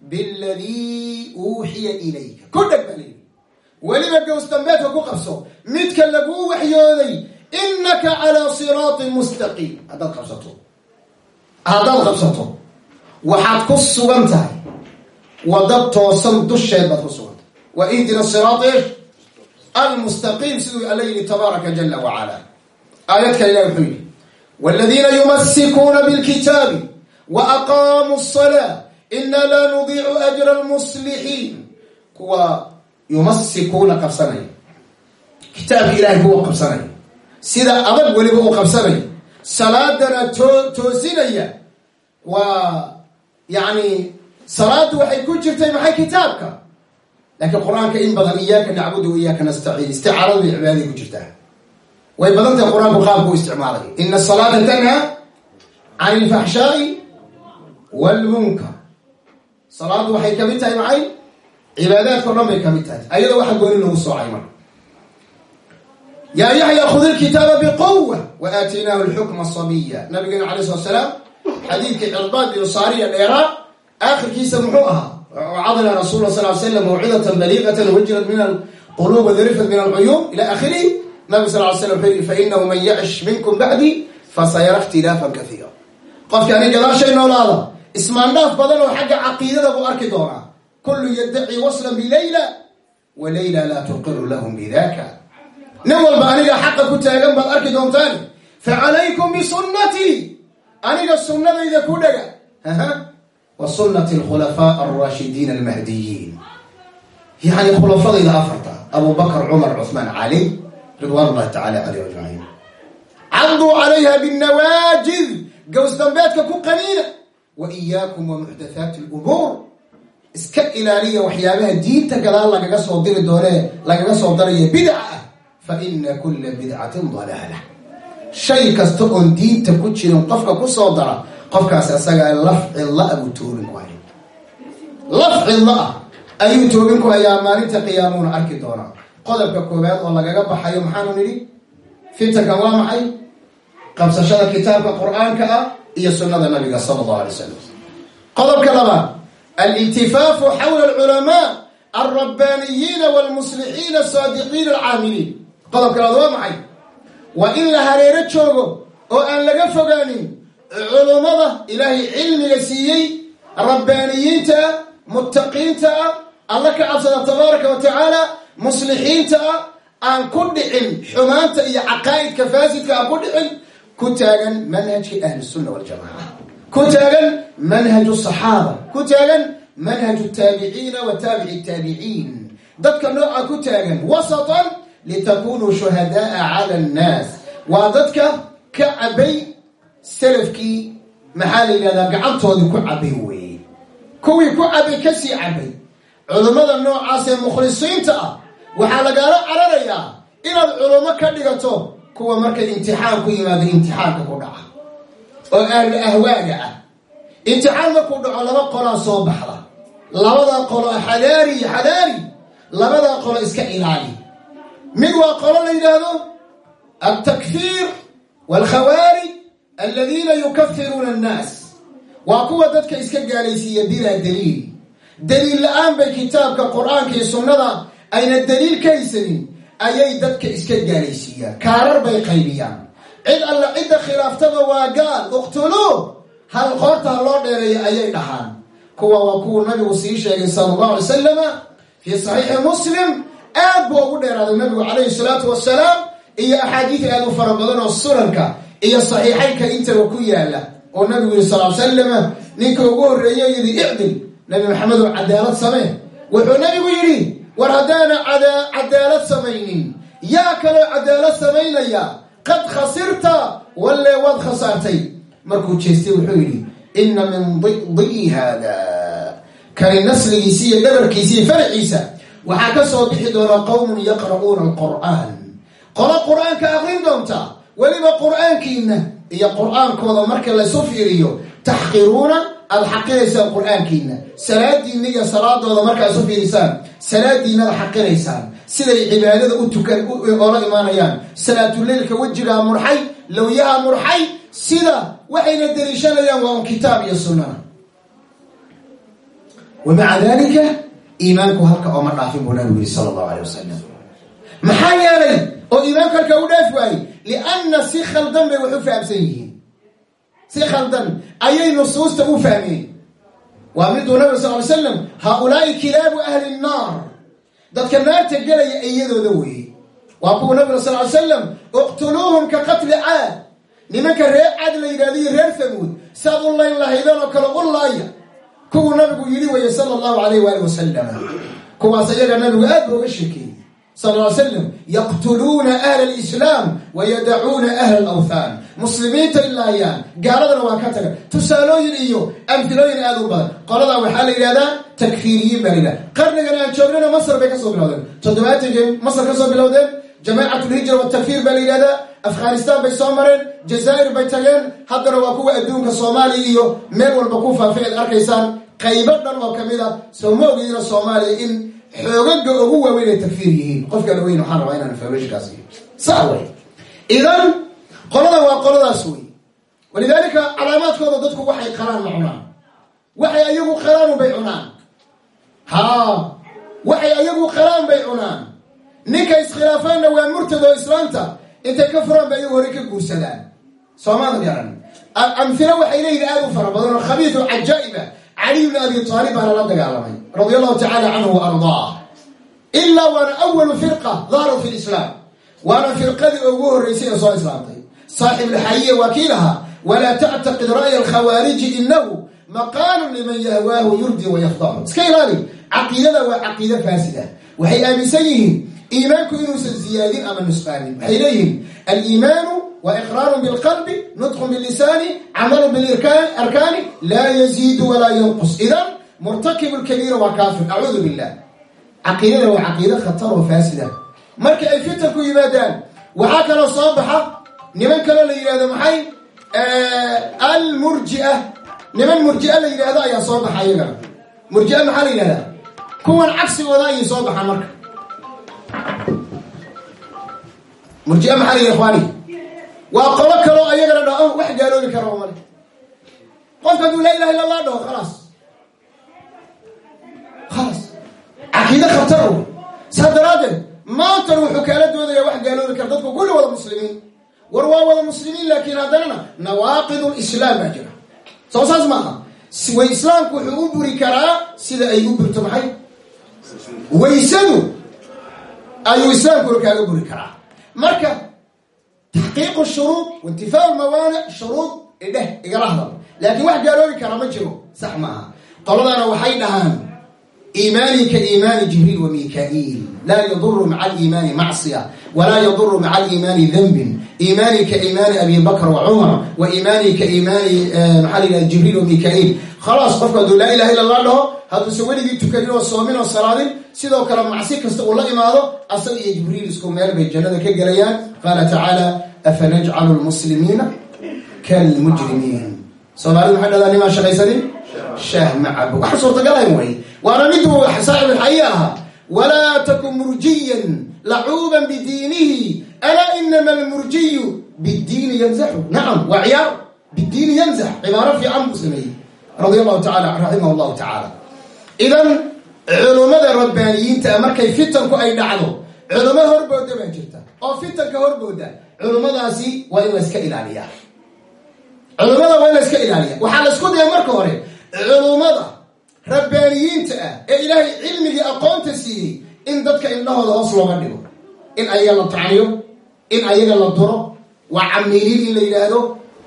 biladii uuxiya ilayka. Ku dheg weliba gows dambeedka ku qabso midka laguu waxyooday innaka calaa siraatin mustaqiim. Haddaad qabsato. Haddaad qabsato. Waxaad ku sugan tahay. Wadda toosan dusheed baad ku sugan tahay wa ihdina siraat ish almustaqiim siduu alla yidhi tabaaraka jala wacala aayad kale ilah wuxuu yidhi wاladiina yumasikuuna bاlkitaabi waaqaamuu الصalاة ina laa nudiicu ajra اlmuslixiin kuwa yumasikuuna qabsanaya kitaabka ilahay kuwa qabsanaya sida adag weliba uu qabsanaya salaadana too toosinaya waa yani salaadu waxay ku jirtay maxay kitaabka Laakiin qur'aanka in badan iyaaka nacbudu wa iyaaka nastaciin. Isticaaradu bay cibaadaday ku jirtaa. Way badan tahay qur'aanku qaabku isticmaalay. Ina asalaata tanha can ilfaxshaai wlmunkar salaadu waxay ka mid tahay maxay cibaadaadka o dhan bay ka mid tahay. Ayadoo waxa gooni lagu soocay marka yaa yaxya khud ilkitaaba biquwa wa aataynaahu lxukma sabiya nabigeena alay slat slaam xadiidkii cirbaad iyo saariya dheeraa aakhirkiisa muxuu ahaa wacadna rasul sal l slam mawcidatan baliiqatan wajrat min alquluub wadarifat min alcuyuun ila akhirihi nabig sal l slam wuxuu yihi fainahu man yacish minkum bacdi fasayara ikhtilaafan kaiira qofki ani gadaashay noolaada ismaandhaaf badan oo xagga caqiidada buu arki doonaa kullu yaddaci waslan bilayla wa layla laa tuqiru lahum bidaka nin walba aniga xaqa ku taagan baad arki doontaan facalaykum bisunnatii aniga sunnadayda ku dhaga wa sunnati alkhulafaa alraashidiin almahdiyiin yani khulafadayda afarta abu bakr cumar cuhmaan cali ridwaan ullahi tacala caleyh ajmaciin caduu calayha binnawaajid gows dambeedka ku qaniina wa iyaakum wa muxdathaati lumuur iska ilaaliya waxyaabaha diinta gadaal lagaga soo diri doonee lagaga soo daraya bidca ah fa ina kula bidcatin dalaala. Shay kasta oon diinta ku jirin qofka ku soo dara qofkaas asagaa laf cilla-a buu toobin ku haya laf cilla-ah. Ayuu toobin ku hayaa maalinta qiyaamuuna arki doonaa qodobka koowaad oo lagaga baxayo maxaanu nidhi? Fitankan waa maxay? Qabsashada kitaabka qur'aanka ah iyo sunnada nabiga sala allahu alay wasalam qodobka labaad. Aliltifaafu xawla alculamaa alrabbaaniyiina walmuslixiina asaadiqiina alcaamiliin. Qodobka labaad waa maxay? Waa in la hareero joogo oo aan laga fogaanin culummada ilaahay cilmiga siiyey rabbaaniyiinta ah muttaqiinta ah alla ka cabsada tabaaraka wa tacaala muslixiinta ah aan ku dhicin xumaanta iyo caqaa'idka faasidka aan ku dhicin ku taagan manhajki ahlisunna waljamaca ku taagan manhaju saxaaba ku taagan manhaju taabiciina wa taabici taabiciin dadka nooca ku taagan wasatan litakunuu shuhadaaa cala annaas. Waa dadka ka cabay salafkii maxaa la yidhahdaa gacantoodii ku cabay weeye. Kuwii ku cabay ka sii cabay. Culummada noocaas ee mukhlisiinta ah waxaa lagaala cararayaa inaad culummo ka dhigato kuwa markay imtixaan ku yimaado imtixaanka ku dhaca. Oo ahlu ahwaaga ah. Imtixaan markuu dhaco laba qolaa soo baxda. Labada qolo xadaari xadaari labadaa qolo iska ilaali. Mid waa qolo la yidhaahdo altakfiir waalkhawaarij aladiina yukafiruuna annaas waa kuwa dadka iska gaalaysiiya bilaa daliil. daliil la'aan bay kitaabka qur'aanka iyo sunnada ayna daliil ka haysanin ayay dadka iska gaalaysiiyaan kaarar bay qaybiyaan. Cid alla cidda khilaaftaba waa gaal. Uqtuluu hal qoorta ha loo dheereeyo ayay dhahaan. Kuwa waa kuwuu nabigu sii sheegay sala allahu alay salama fii saxiixi muslim. Aad buu dheeraaday nabigu calayhi salaatu wasalaam iyo axaadiid aad u fara badan oo sunanka iyo saxiixaynka intaba ku yaalla oo nabigu yihi sal salama ninka ugu horreeye yidhi icdil nabi maxamed oo cadaalad samee wuxuu nabigu yidhi war haddaana cadaalad samaynin. Yaa kaloo cadaalad samaynaya. Qad khasirta walle waad khasaartay. Markuu jeestay wuxuu yidhi ina min di'i hada kani nasligiisi iyo dhabarkiisa iyo faraciisa. Waxaa ka soo bixi doona qowmun yaqra'uuna alqur'aan. Qolo qur'aanka aqrin doonta weliba qur'aankiina iyo qur'aankooda marka laysu fiiriyo taxqiruuna aada xaqiraysaan qur'aankiina salaadiina iyo salaadooda markaa isu fiirisaan salaadiinada xaqiraysaan siday cibaadada u tukan oola imaanayaan. Salaatuleylka wejigaa murxay lawyaha murxay sida waxayna daliishanayaan waa un kitaab iyo sunnana wa maca dalika iimaanku halka ooma dhaafin buu nabigu yiri sala allahu alay wasalam maxaa yeelay oo iimaanku halkaa u dhaafi waayey lianna si khaldan bay wax u fahamsan yihiin. Si khaldan ayay nusuusta u fahmeen. Waa miduu nabig sal ly slam haa-ulaai kilaabu ahli nnaar dadka naarta gelaya iyadooda weeye. Waa kuwa nabig sal ly slam iqtuluuhum ka qatli caad. Nimanka reer caad la yidhahdo iyo reer famuud saad u layn lahaydeen oo kale u laaya kuwuu nabigu yidhi weye sala allahu alayh waali wasalam kuwaas ayaga nabigu aad ba uga sal ly slam yaqtuluuna ahla alislaam wa yadacuuna ahla alawthaan muslimiinta ilaayaan gaaladana waa ka taga tusaalooyin iyo amhilooyin aada u badan qoladaa waxaa la yidhahdaa takfiiriyiin baa la yidhahda qarnigan aan joognana masr bay ka soo bilowdeen toddobaatankay masr ka soo bilowdeen jamaacatlhijra watakfiir baa la yidhahdaa afghanistan bay soo mareen jazaa'ir bay tageen haddana waa kuwa adduunka soomaaliya iyo meel walba ku faafay aad arkaysaan qaybo dhan oo ka mid a soo soomaaliya in xoogaga ugu waaweyn ay takfiir yihiin qofkaan ogeyn waxaan rabaa inaan informationkaas saa wey idan qolada waa qoladaas wey walidaalika calaamaadkooda dadku waxay qaraan ma cunaan. Waxay ayagu qaraan bay cunaan. Haa waxay ayagu qaraan bay cunaan. Ninka iskhilaafaanna waa murtad oo islaamta intay ka furaan ba ayagu hore ka guursadaan. Soomaalad yaran amhilo waxay leeyihiin aada u fara badan oo khabiidu cajaa'iba caliy bni abi taalib baana la dagaalamay radia allahu tacala canhu wa ardaah. Ilaa waana awalu firqa daarat fi lislaam. Waana firqadii ugu horreysay ee soo islaamtay. Saaxibulxayiye waa kii lahaa walaa tactaqid ra'ya alkhawaariji inahu maqaalun liman yahwaahu yurdi wa yafdaxu iska ilaali caqiidada waa caqiide faasida. Waxay aaminsan yihiin iimaanku inuusan ziyaadin ama nusqaanin waxay leeyihiin iqraarun bilqalbi nutqun bilisaani camalun bilarkaani laa yaziidu walaa yanqus idan murtakibu lkabiira waa kaafir acuudu billah caqiidada waa caqiide khatar oo faasida markii ay fitanku yimaadaan waxaa kaloo soo baxa niman kaloo la yidhahdo maxay almurjia niman murjia la yidhahdo ayaa soo baxa iyagana murjia maxaa la yidhahdaa kuwan waa qolo kaloo ayagana dhaho wax gaaloobi kara male. Qofka hadduu laa ilaha illa allah dhaho khalaas khalaas caqiide khatar wey saa daraaddeed maantan wuxuu kaala doodayaa wax gaaloobi kara dadku kulli wada muslimiin. War waa wada muslimiin laakiin haddanana nawaaqidu lislaam baa jira. Soo saas ma aha. Way islaamku wuxuu u buri karaa sida ay u burto maxay? Waysadu ayuu islaamkuna kaaga buri karaa. Marka taxqiiqu shuruud waintifaau lmawaanic shuruud idheh igala hadal laakiin wax gaaloobi kara ma jiro sax maaha qoladana waxay dhahaan iimaani ka iimaani jibriil wa mika'iil laa yaduru maca aliimaani macsiya walaa yaduru maca aliimaani danbin iimaani ka iimaani abi bakr wa cumar wa iimaani ka iimaani maxaa la yidhaha jibriil wa mika'iil khalaas qofku hadduu laa ilaha illa allah dhaho hadduusan weligii tukanin oo soomin oo salaadin sidoo kale macsi kasta uu la imaado asaga iyo jibriil isku meel bay jannada ka gelayaan. Qaala tacaala afanajcalu lmuslimiina kalmujrimiin. Soomaalida maxay dhahdaa nimaa shaqaysanin shaah suurtagalayn way. Waana miduu saaxib alxayi ahaa. Walaa takun lacuuban bidiinihi alaa inama almurjiyu bidiini yanzaxu nacam waa ciyaar bidiini yanzax cibaaro fiican buu sameeyey radia allahu taala raximah allahu tacaala idan culummada rabbaaniyiinta markay fitanku ay dhacdo culummo horbooda baa jirta oo fitanka horbooda culummadaasi waa in la iska ilaaliyaa culummada waa in la iska ilaaliya waxaa la isku daya marka hore culummada rabbaaniyiinta ah ee ilaahay cilmigii aqoonta siiyey in dadka indhahooda hoos looga dhigo in ayaga la tacniyo in ayaga la duro waa camiiliin in la yidhaahdo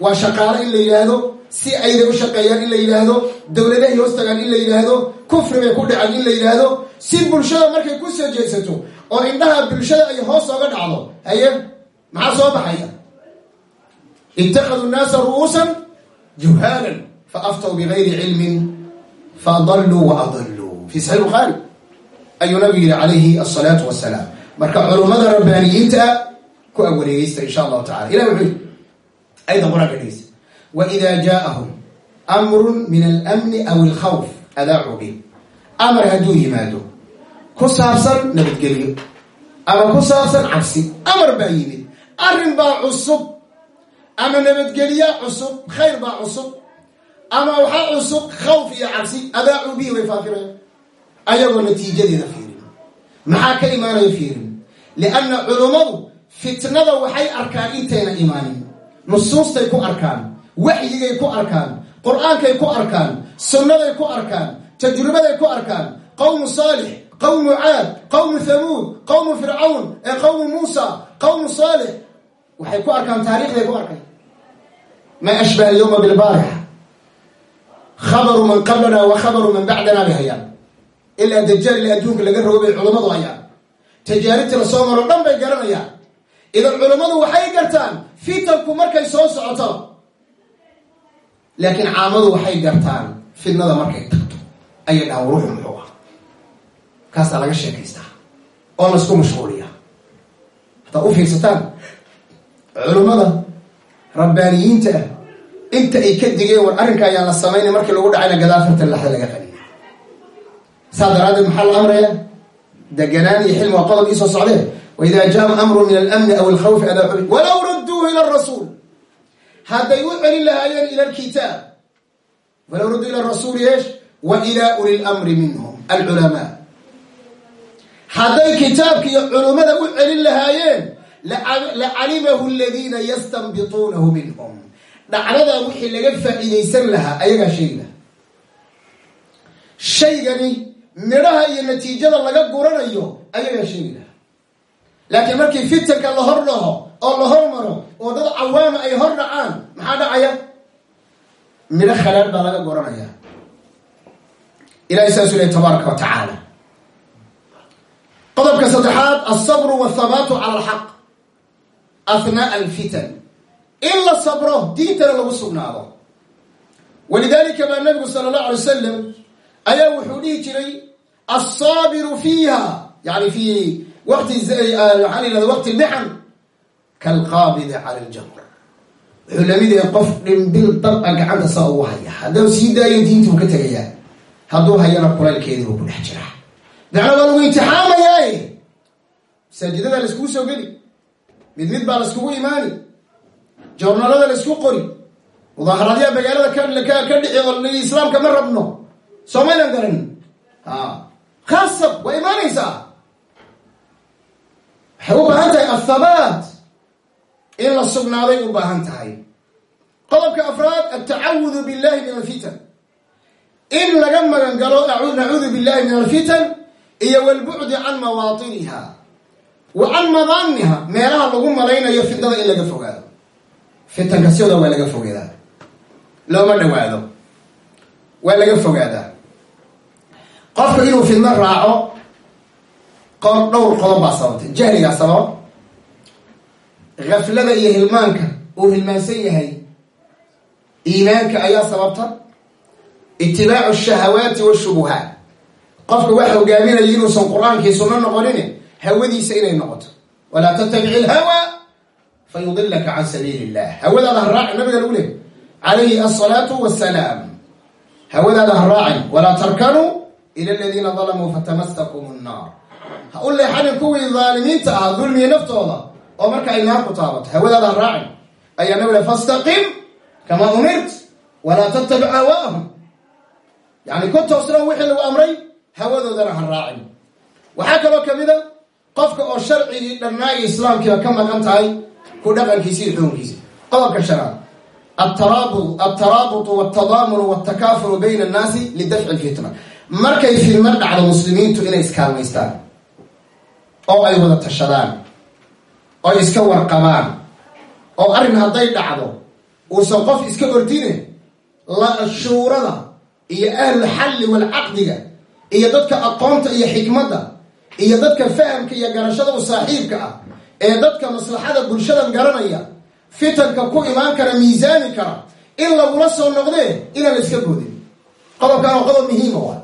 waa shaqaalo in la yidhaahdo si ayday u shaqeeyaan in la yidhaahdo dowladahay hoos tagaan in la yidhaahdo kufri bay ku dhacaan in la yidhaahdo si bulshada markay ku soo jeesato oo indhaha bulshada ay hoos ooga dhacdo haye maxaa soo baxaya? Itakaduu naasa ru'uusan juhaalan fa aftaw bigayri cilmin faadalluu wa adalluu. Fi saxiix bukhaari ayuu nabigu yihi calayhi asalaatu wasalaam. Marka culummada rabbaaniyiinta ku agwareegeysta insha allahu tacala ilah wuxuu yii aydan qur'aanka dhegeysta waida jaaahum amrun min almni aw alkhawf adaacuu bi amar hadduu yimaado ku saabsan nabadgelyo ama ku saabsan cabsi amar baa yimid. Arrin baa cusub ama nabadgelya cusub khayr baa cusub ama waxaa cusub khawf iyo cabsi adaacuu bihi way faafireen ayagoo natiijadeeda fiirin. Maxaa ka imaanaya fiirin? Lianna culummadu fitnada waxay arkaan intayna imaanin. Nusuustay ku arkaan waxyigay ku arkaan qur'aankay ku arkaan sunnaday ku arkaan tajribaday ku arkaan. Qowmu saalix qowmu caad qowmu hamuud qowmu fircawn ee qowmu muusa qowmu saalix. Waxay ku arkaan taarikhday ku arkay. Maa ashbaha alyawma bilbaarix khabaru man qablana wa khabaru man bacdana bay hayaan ilaa dajaal ila adduunka laga rogo bay culummadu hayaan tajaaribtii la soo maro dhan bay garanayaan idan culummadu waxay gartaan fitanku markay soo socoto laakiin caamadu waxay gartaan fitnada markay tagto ayay dhahaan ruuxu muxuu ah kaasaa laga sheekaystaa oo la isku mashquuliya haddaad u fiirsataan culummada rabbaaniyiinta ah inta ay ka digeen war arrinka ayaan la samayna markii lagu dhacayna gadaafarta laxda laga qaniya saa daraaddeed maxaa la amraya deganaan iyo xilmi waa qodob iisoo socdee waida jaama amru min almni aw alkhawfi adaa walow radduuhu ila rasuul hadday u celin lahaayeen ila lkitaab walow radduu ila rasuuli eesh wa ila uli lmri minhum alculamaa. Hadday kitaabka iyo culummada u celin lahaayeen lacalimahu aladiina yastanbituunahu minhum. Dhacdadaa wixii laga faa'iidaysan lahaa ayagaa sheegi lahaa. Shaygani midhaha iyo natiijada laga guranayo ayagaa sheegi lahaa. Laakiin markii fitanka la hor dhaho oo la hormaro oo dad cawaama ay hor dhacaan maxaa dhacaya? Midho khalaal baa laga guranaya. Ilahay saasuu lehy tabaaraka wa tacaala. Qodobka saddexaad alsabru walthabaatu cala alxaq ahnaaءa alfitan. In la sabro diintana lagu sugnaado. Walidalika baa nabigu sala allahu alay wasalam ayaa wuxuu dhihi jiray yani fi waqti maxaa la yihahda waqti lmixan kalqaabidi cala aljamr wuxuu la mid yahay qof dhimbil daba gacanta saa ugu haya haddau sii daayo diintii buu ka tegayaa hadduu hayana kulaylkeedii buu ku dhex jiraa macnaa waa lagu imtixaamayaaye masaajidada laiskugu soo geli mid mid baa laiskugu imaani joornaalada la isku qori mudaaharaadyaa magaalada ka dhici oo islaamka ma rabno soomaynan garan a khaasab waa imaanaysaa waxay u baahan tahay athabaat in la sugnaaday u baahan tahay qodobka afraad altacawudu billahi min alfitan in laga magan galo nacuudu billahi min alfitan iyo walbucdi can mawaatiniha wa can madaaniha meelaha lagu malaynayo fitnada in laga fogaado fitanka siooda waa laga fogaadaa looma dhawaado waa laga fogaadaa qofku inuu fidno raaco qor dhowr qodob baa sababtay. Jahligaa sabab gaflada iyo hilmaanka uu hilmaansan yahay iimaanka ayaa sababta. Itibaacu shahawaati washubuhaat qofka waxa hogaaminaya inuusan qur'aankii sunno noqonin hawadiisa inay noqoto. Walaa tattabici ilhawa fa yudilaka can sabiili illah hawadaada ha raacin nabiga lagu lehy calayhi asalaatu wasalaam hawadaada ha raacin walaa tarkanuu ila aladiina dalamuu fatamasakum nnaar ha u leexanin kuwii daalimiinta ahaa dulmiya naftooda oo marka ay naar ku taabato hawadaada ha raacin ayaa nabi le fastaqim kamaa umirt walaa tattabic hawaahum yani ku toosna wixii lagu amray hawadoodana ha raacin waxaa kaloo ka mid a qofka oo sharcigii dhannaagii islaamkiiba ka maqan tahay ku dhaqankiisa iyo xukunkiisa qodobka shanaad atarabud altaraabutu waltadaamunu waltakaafuru bayna markay fidma dhacdo muslimiintu inay iskaalmaystaan oo ay wada tashadaan oo ay iska warqabaan oo arrin hadday dhacdo uusan qof iska ordine la shuurada iyo ahlulxalli walcaqdiga iyo dadka aqoonta iyo xikmadda iyo dadka fahamka iyo garashada u saaxiibka ah ee dadka maslaxada bulshadan garanaya fitanka ku imaan kara miisaami kara in lagula soo noqdee inaan la iska boodin qodobkan waa qodob muhiima waa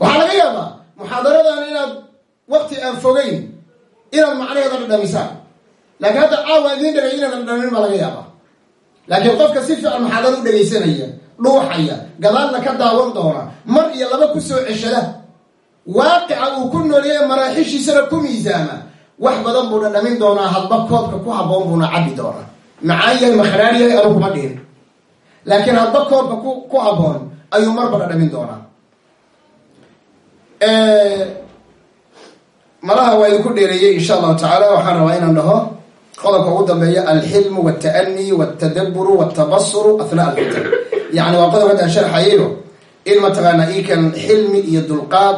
waxaa laga yaabaa muxaadaradan inaad wakti aan fogeyn inaad macnaheeda dhadhamisaan laakiin hadda caawa idiin dhagay inaan dhadhamin baa laga yaabaa. Laakiin qofka si fiican muxaadaro u dhegaysanaya dhuuxaya gadaalna ka daawan doona mar iyo laba ku soo ceshada waaqica uu ku nooleeya maraaxishiisana ku miisaama wax badan buu dhadhamin doonaa hadba koobka ku habboon buuna cabbi doonaa. Macaan yahay makhraar yahay anu kuma dhihin. Laakiin hadba koobka ku habboon ayuu marba dhadhamin doonaa malaha waa idinku dheereeyey insha allahu tacaala. Waxaan rabaa inaan dhaho qodobka ugu dambeeya alxilmu waltaani waltadaburu waltabasuru athnaa alfitan yani waa qodob haddaan sharxayayo in mataqaanaa ikan xilmi iyo dulqaad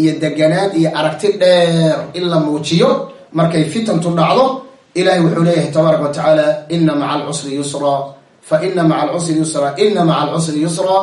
iyo deganaan iyo aragti dheer in la muujiyo markay fitantu dhacdo. Ilahay wuxuu leeyahay tabaaraka wa tacaala ina maca alcusri yusra. Fa ina maca alcusri yusra ina maca alcusri yusra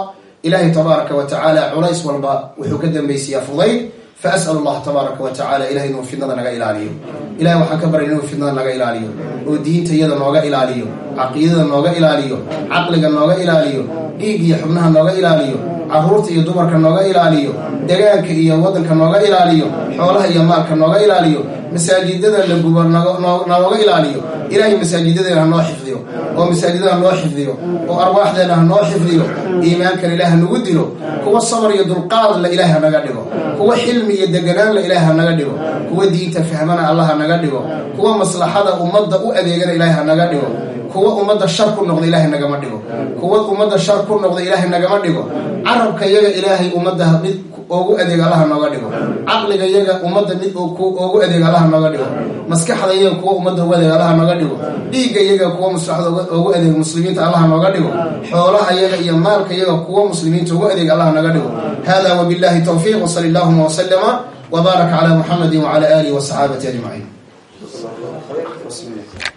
ilahay tabaaraka wa tacaala culays walba wuxuu ka dambaysiyaa fudayd. Faas'al allaha tabaaraka wa tacala ilahay inuu fidnada naga ilaaliyo. Ilahay waxaan ka baray inuu fidnada naga ilaaliyo. Oo diinta iyada nooga ilaaliyo. Caqiidada nooga ilaaliyo. Caqliga nooga ilaaliyo. Dhiig iyo xubnaha nooga ilaaliyo. Caruurta iyo dumarka nooga ilaaliyo. Degaanka iyo waddanka nooga ilaaliyo. Xoolaha iyo maalka nooga ilaaliyo masaajidada la gubo nooga ilaaliyo. Ilahay masaajidadeena hanoo xifdiyo. Oo masaajidada hanoo xifdiyo. Oo arwaaxdeena hanoo xifdiyo. Iimaankan ilaah hanagu dilo. Kuwa sabar iyo dulqaad la ilaah hanaga dhigo. Kuwa xilmi iyo deganaan la ilaah hanaga dhigo. Kuwa diinta fahmana allah hanaga dhigo. Kuwa maslaxada ummadda u adeegana ilaah hanaga dhigo. Kuwa ummadda shar ku noqda ilaahay nagama dhigo. Kuwa ummadda shar ku noqda ilaahay nagama dhigo. Carabka yaga ilaahay ummadda mid oogu adeeg allaha nooga dhigo. Caqliga yaga ummadda mid oogu adeeg allaha nooga dhigo. Maskaxda yaga kuwa ummadda ugu adeeg allaha nooga dhigo. Dhiigga yaga kuwa maslaxda oogu adeeg muslimiinta allaha nooga dhigo. Xoolaha yaga iyo maalka yaga kuwa muslimiinta ugu adeeg allaha nooga dhigo. Hada wabillahi tawfiiq. Wsali allahuma waslama wbaarak cala muxamadi wcala alihi wasaxaabati ajmaciin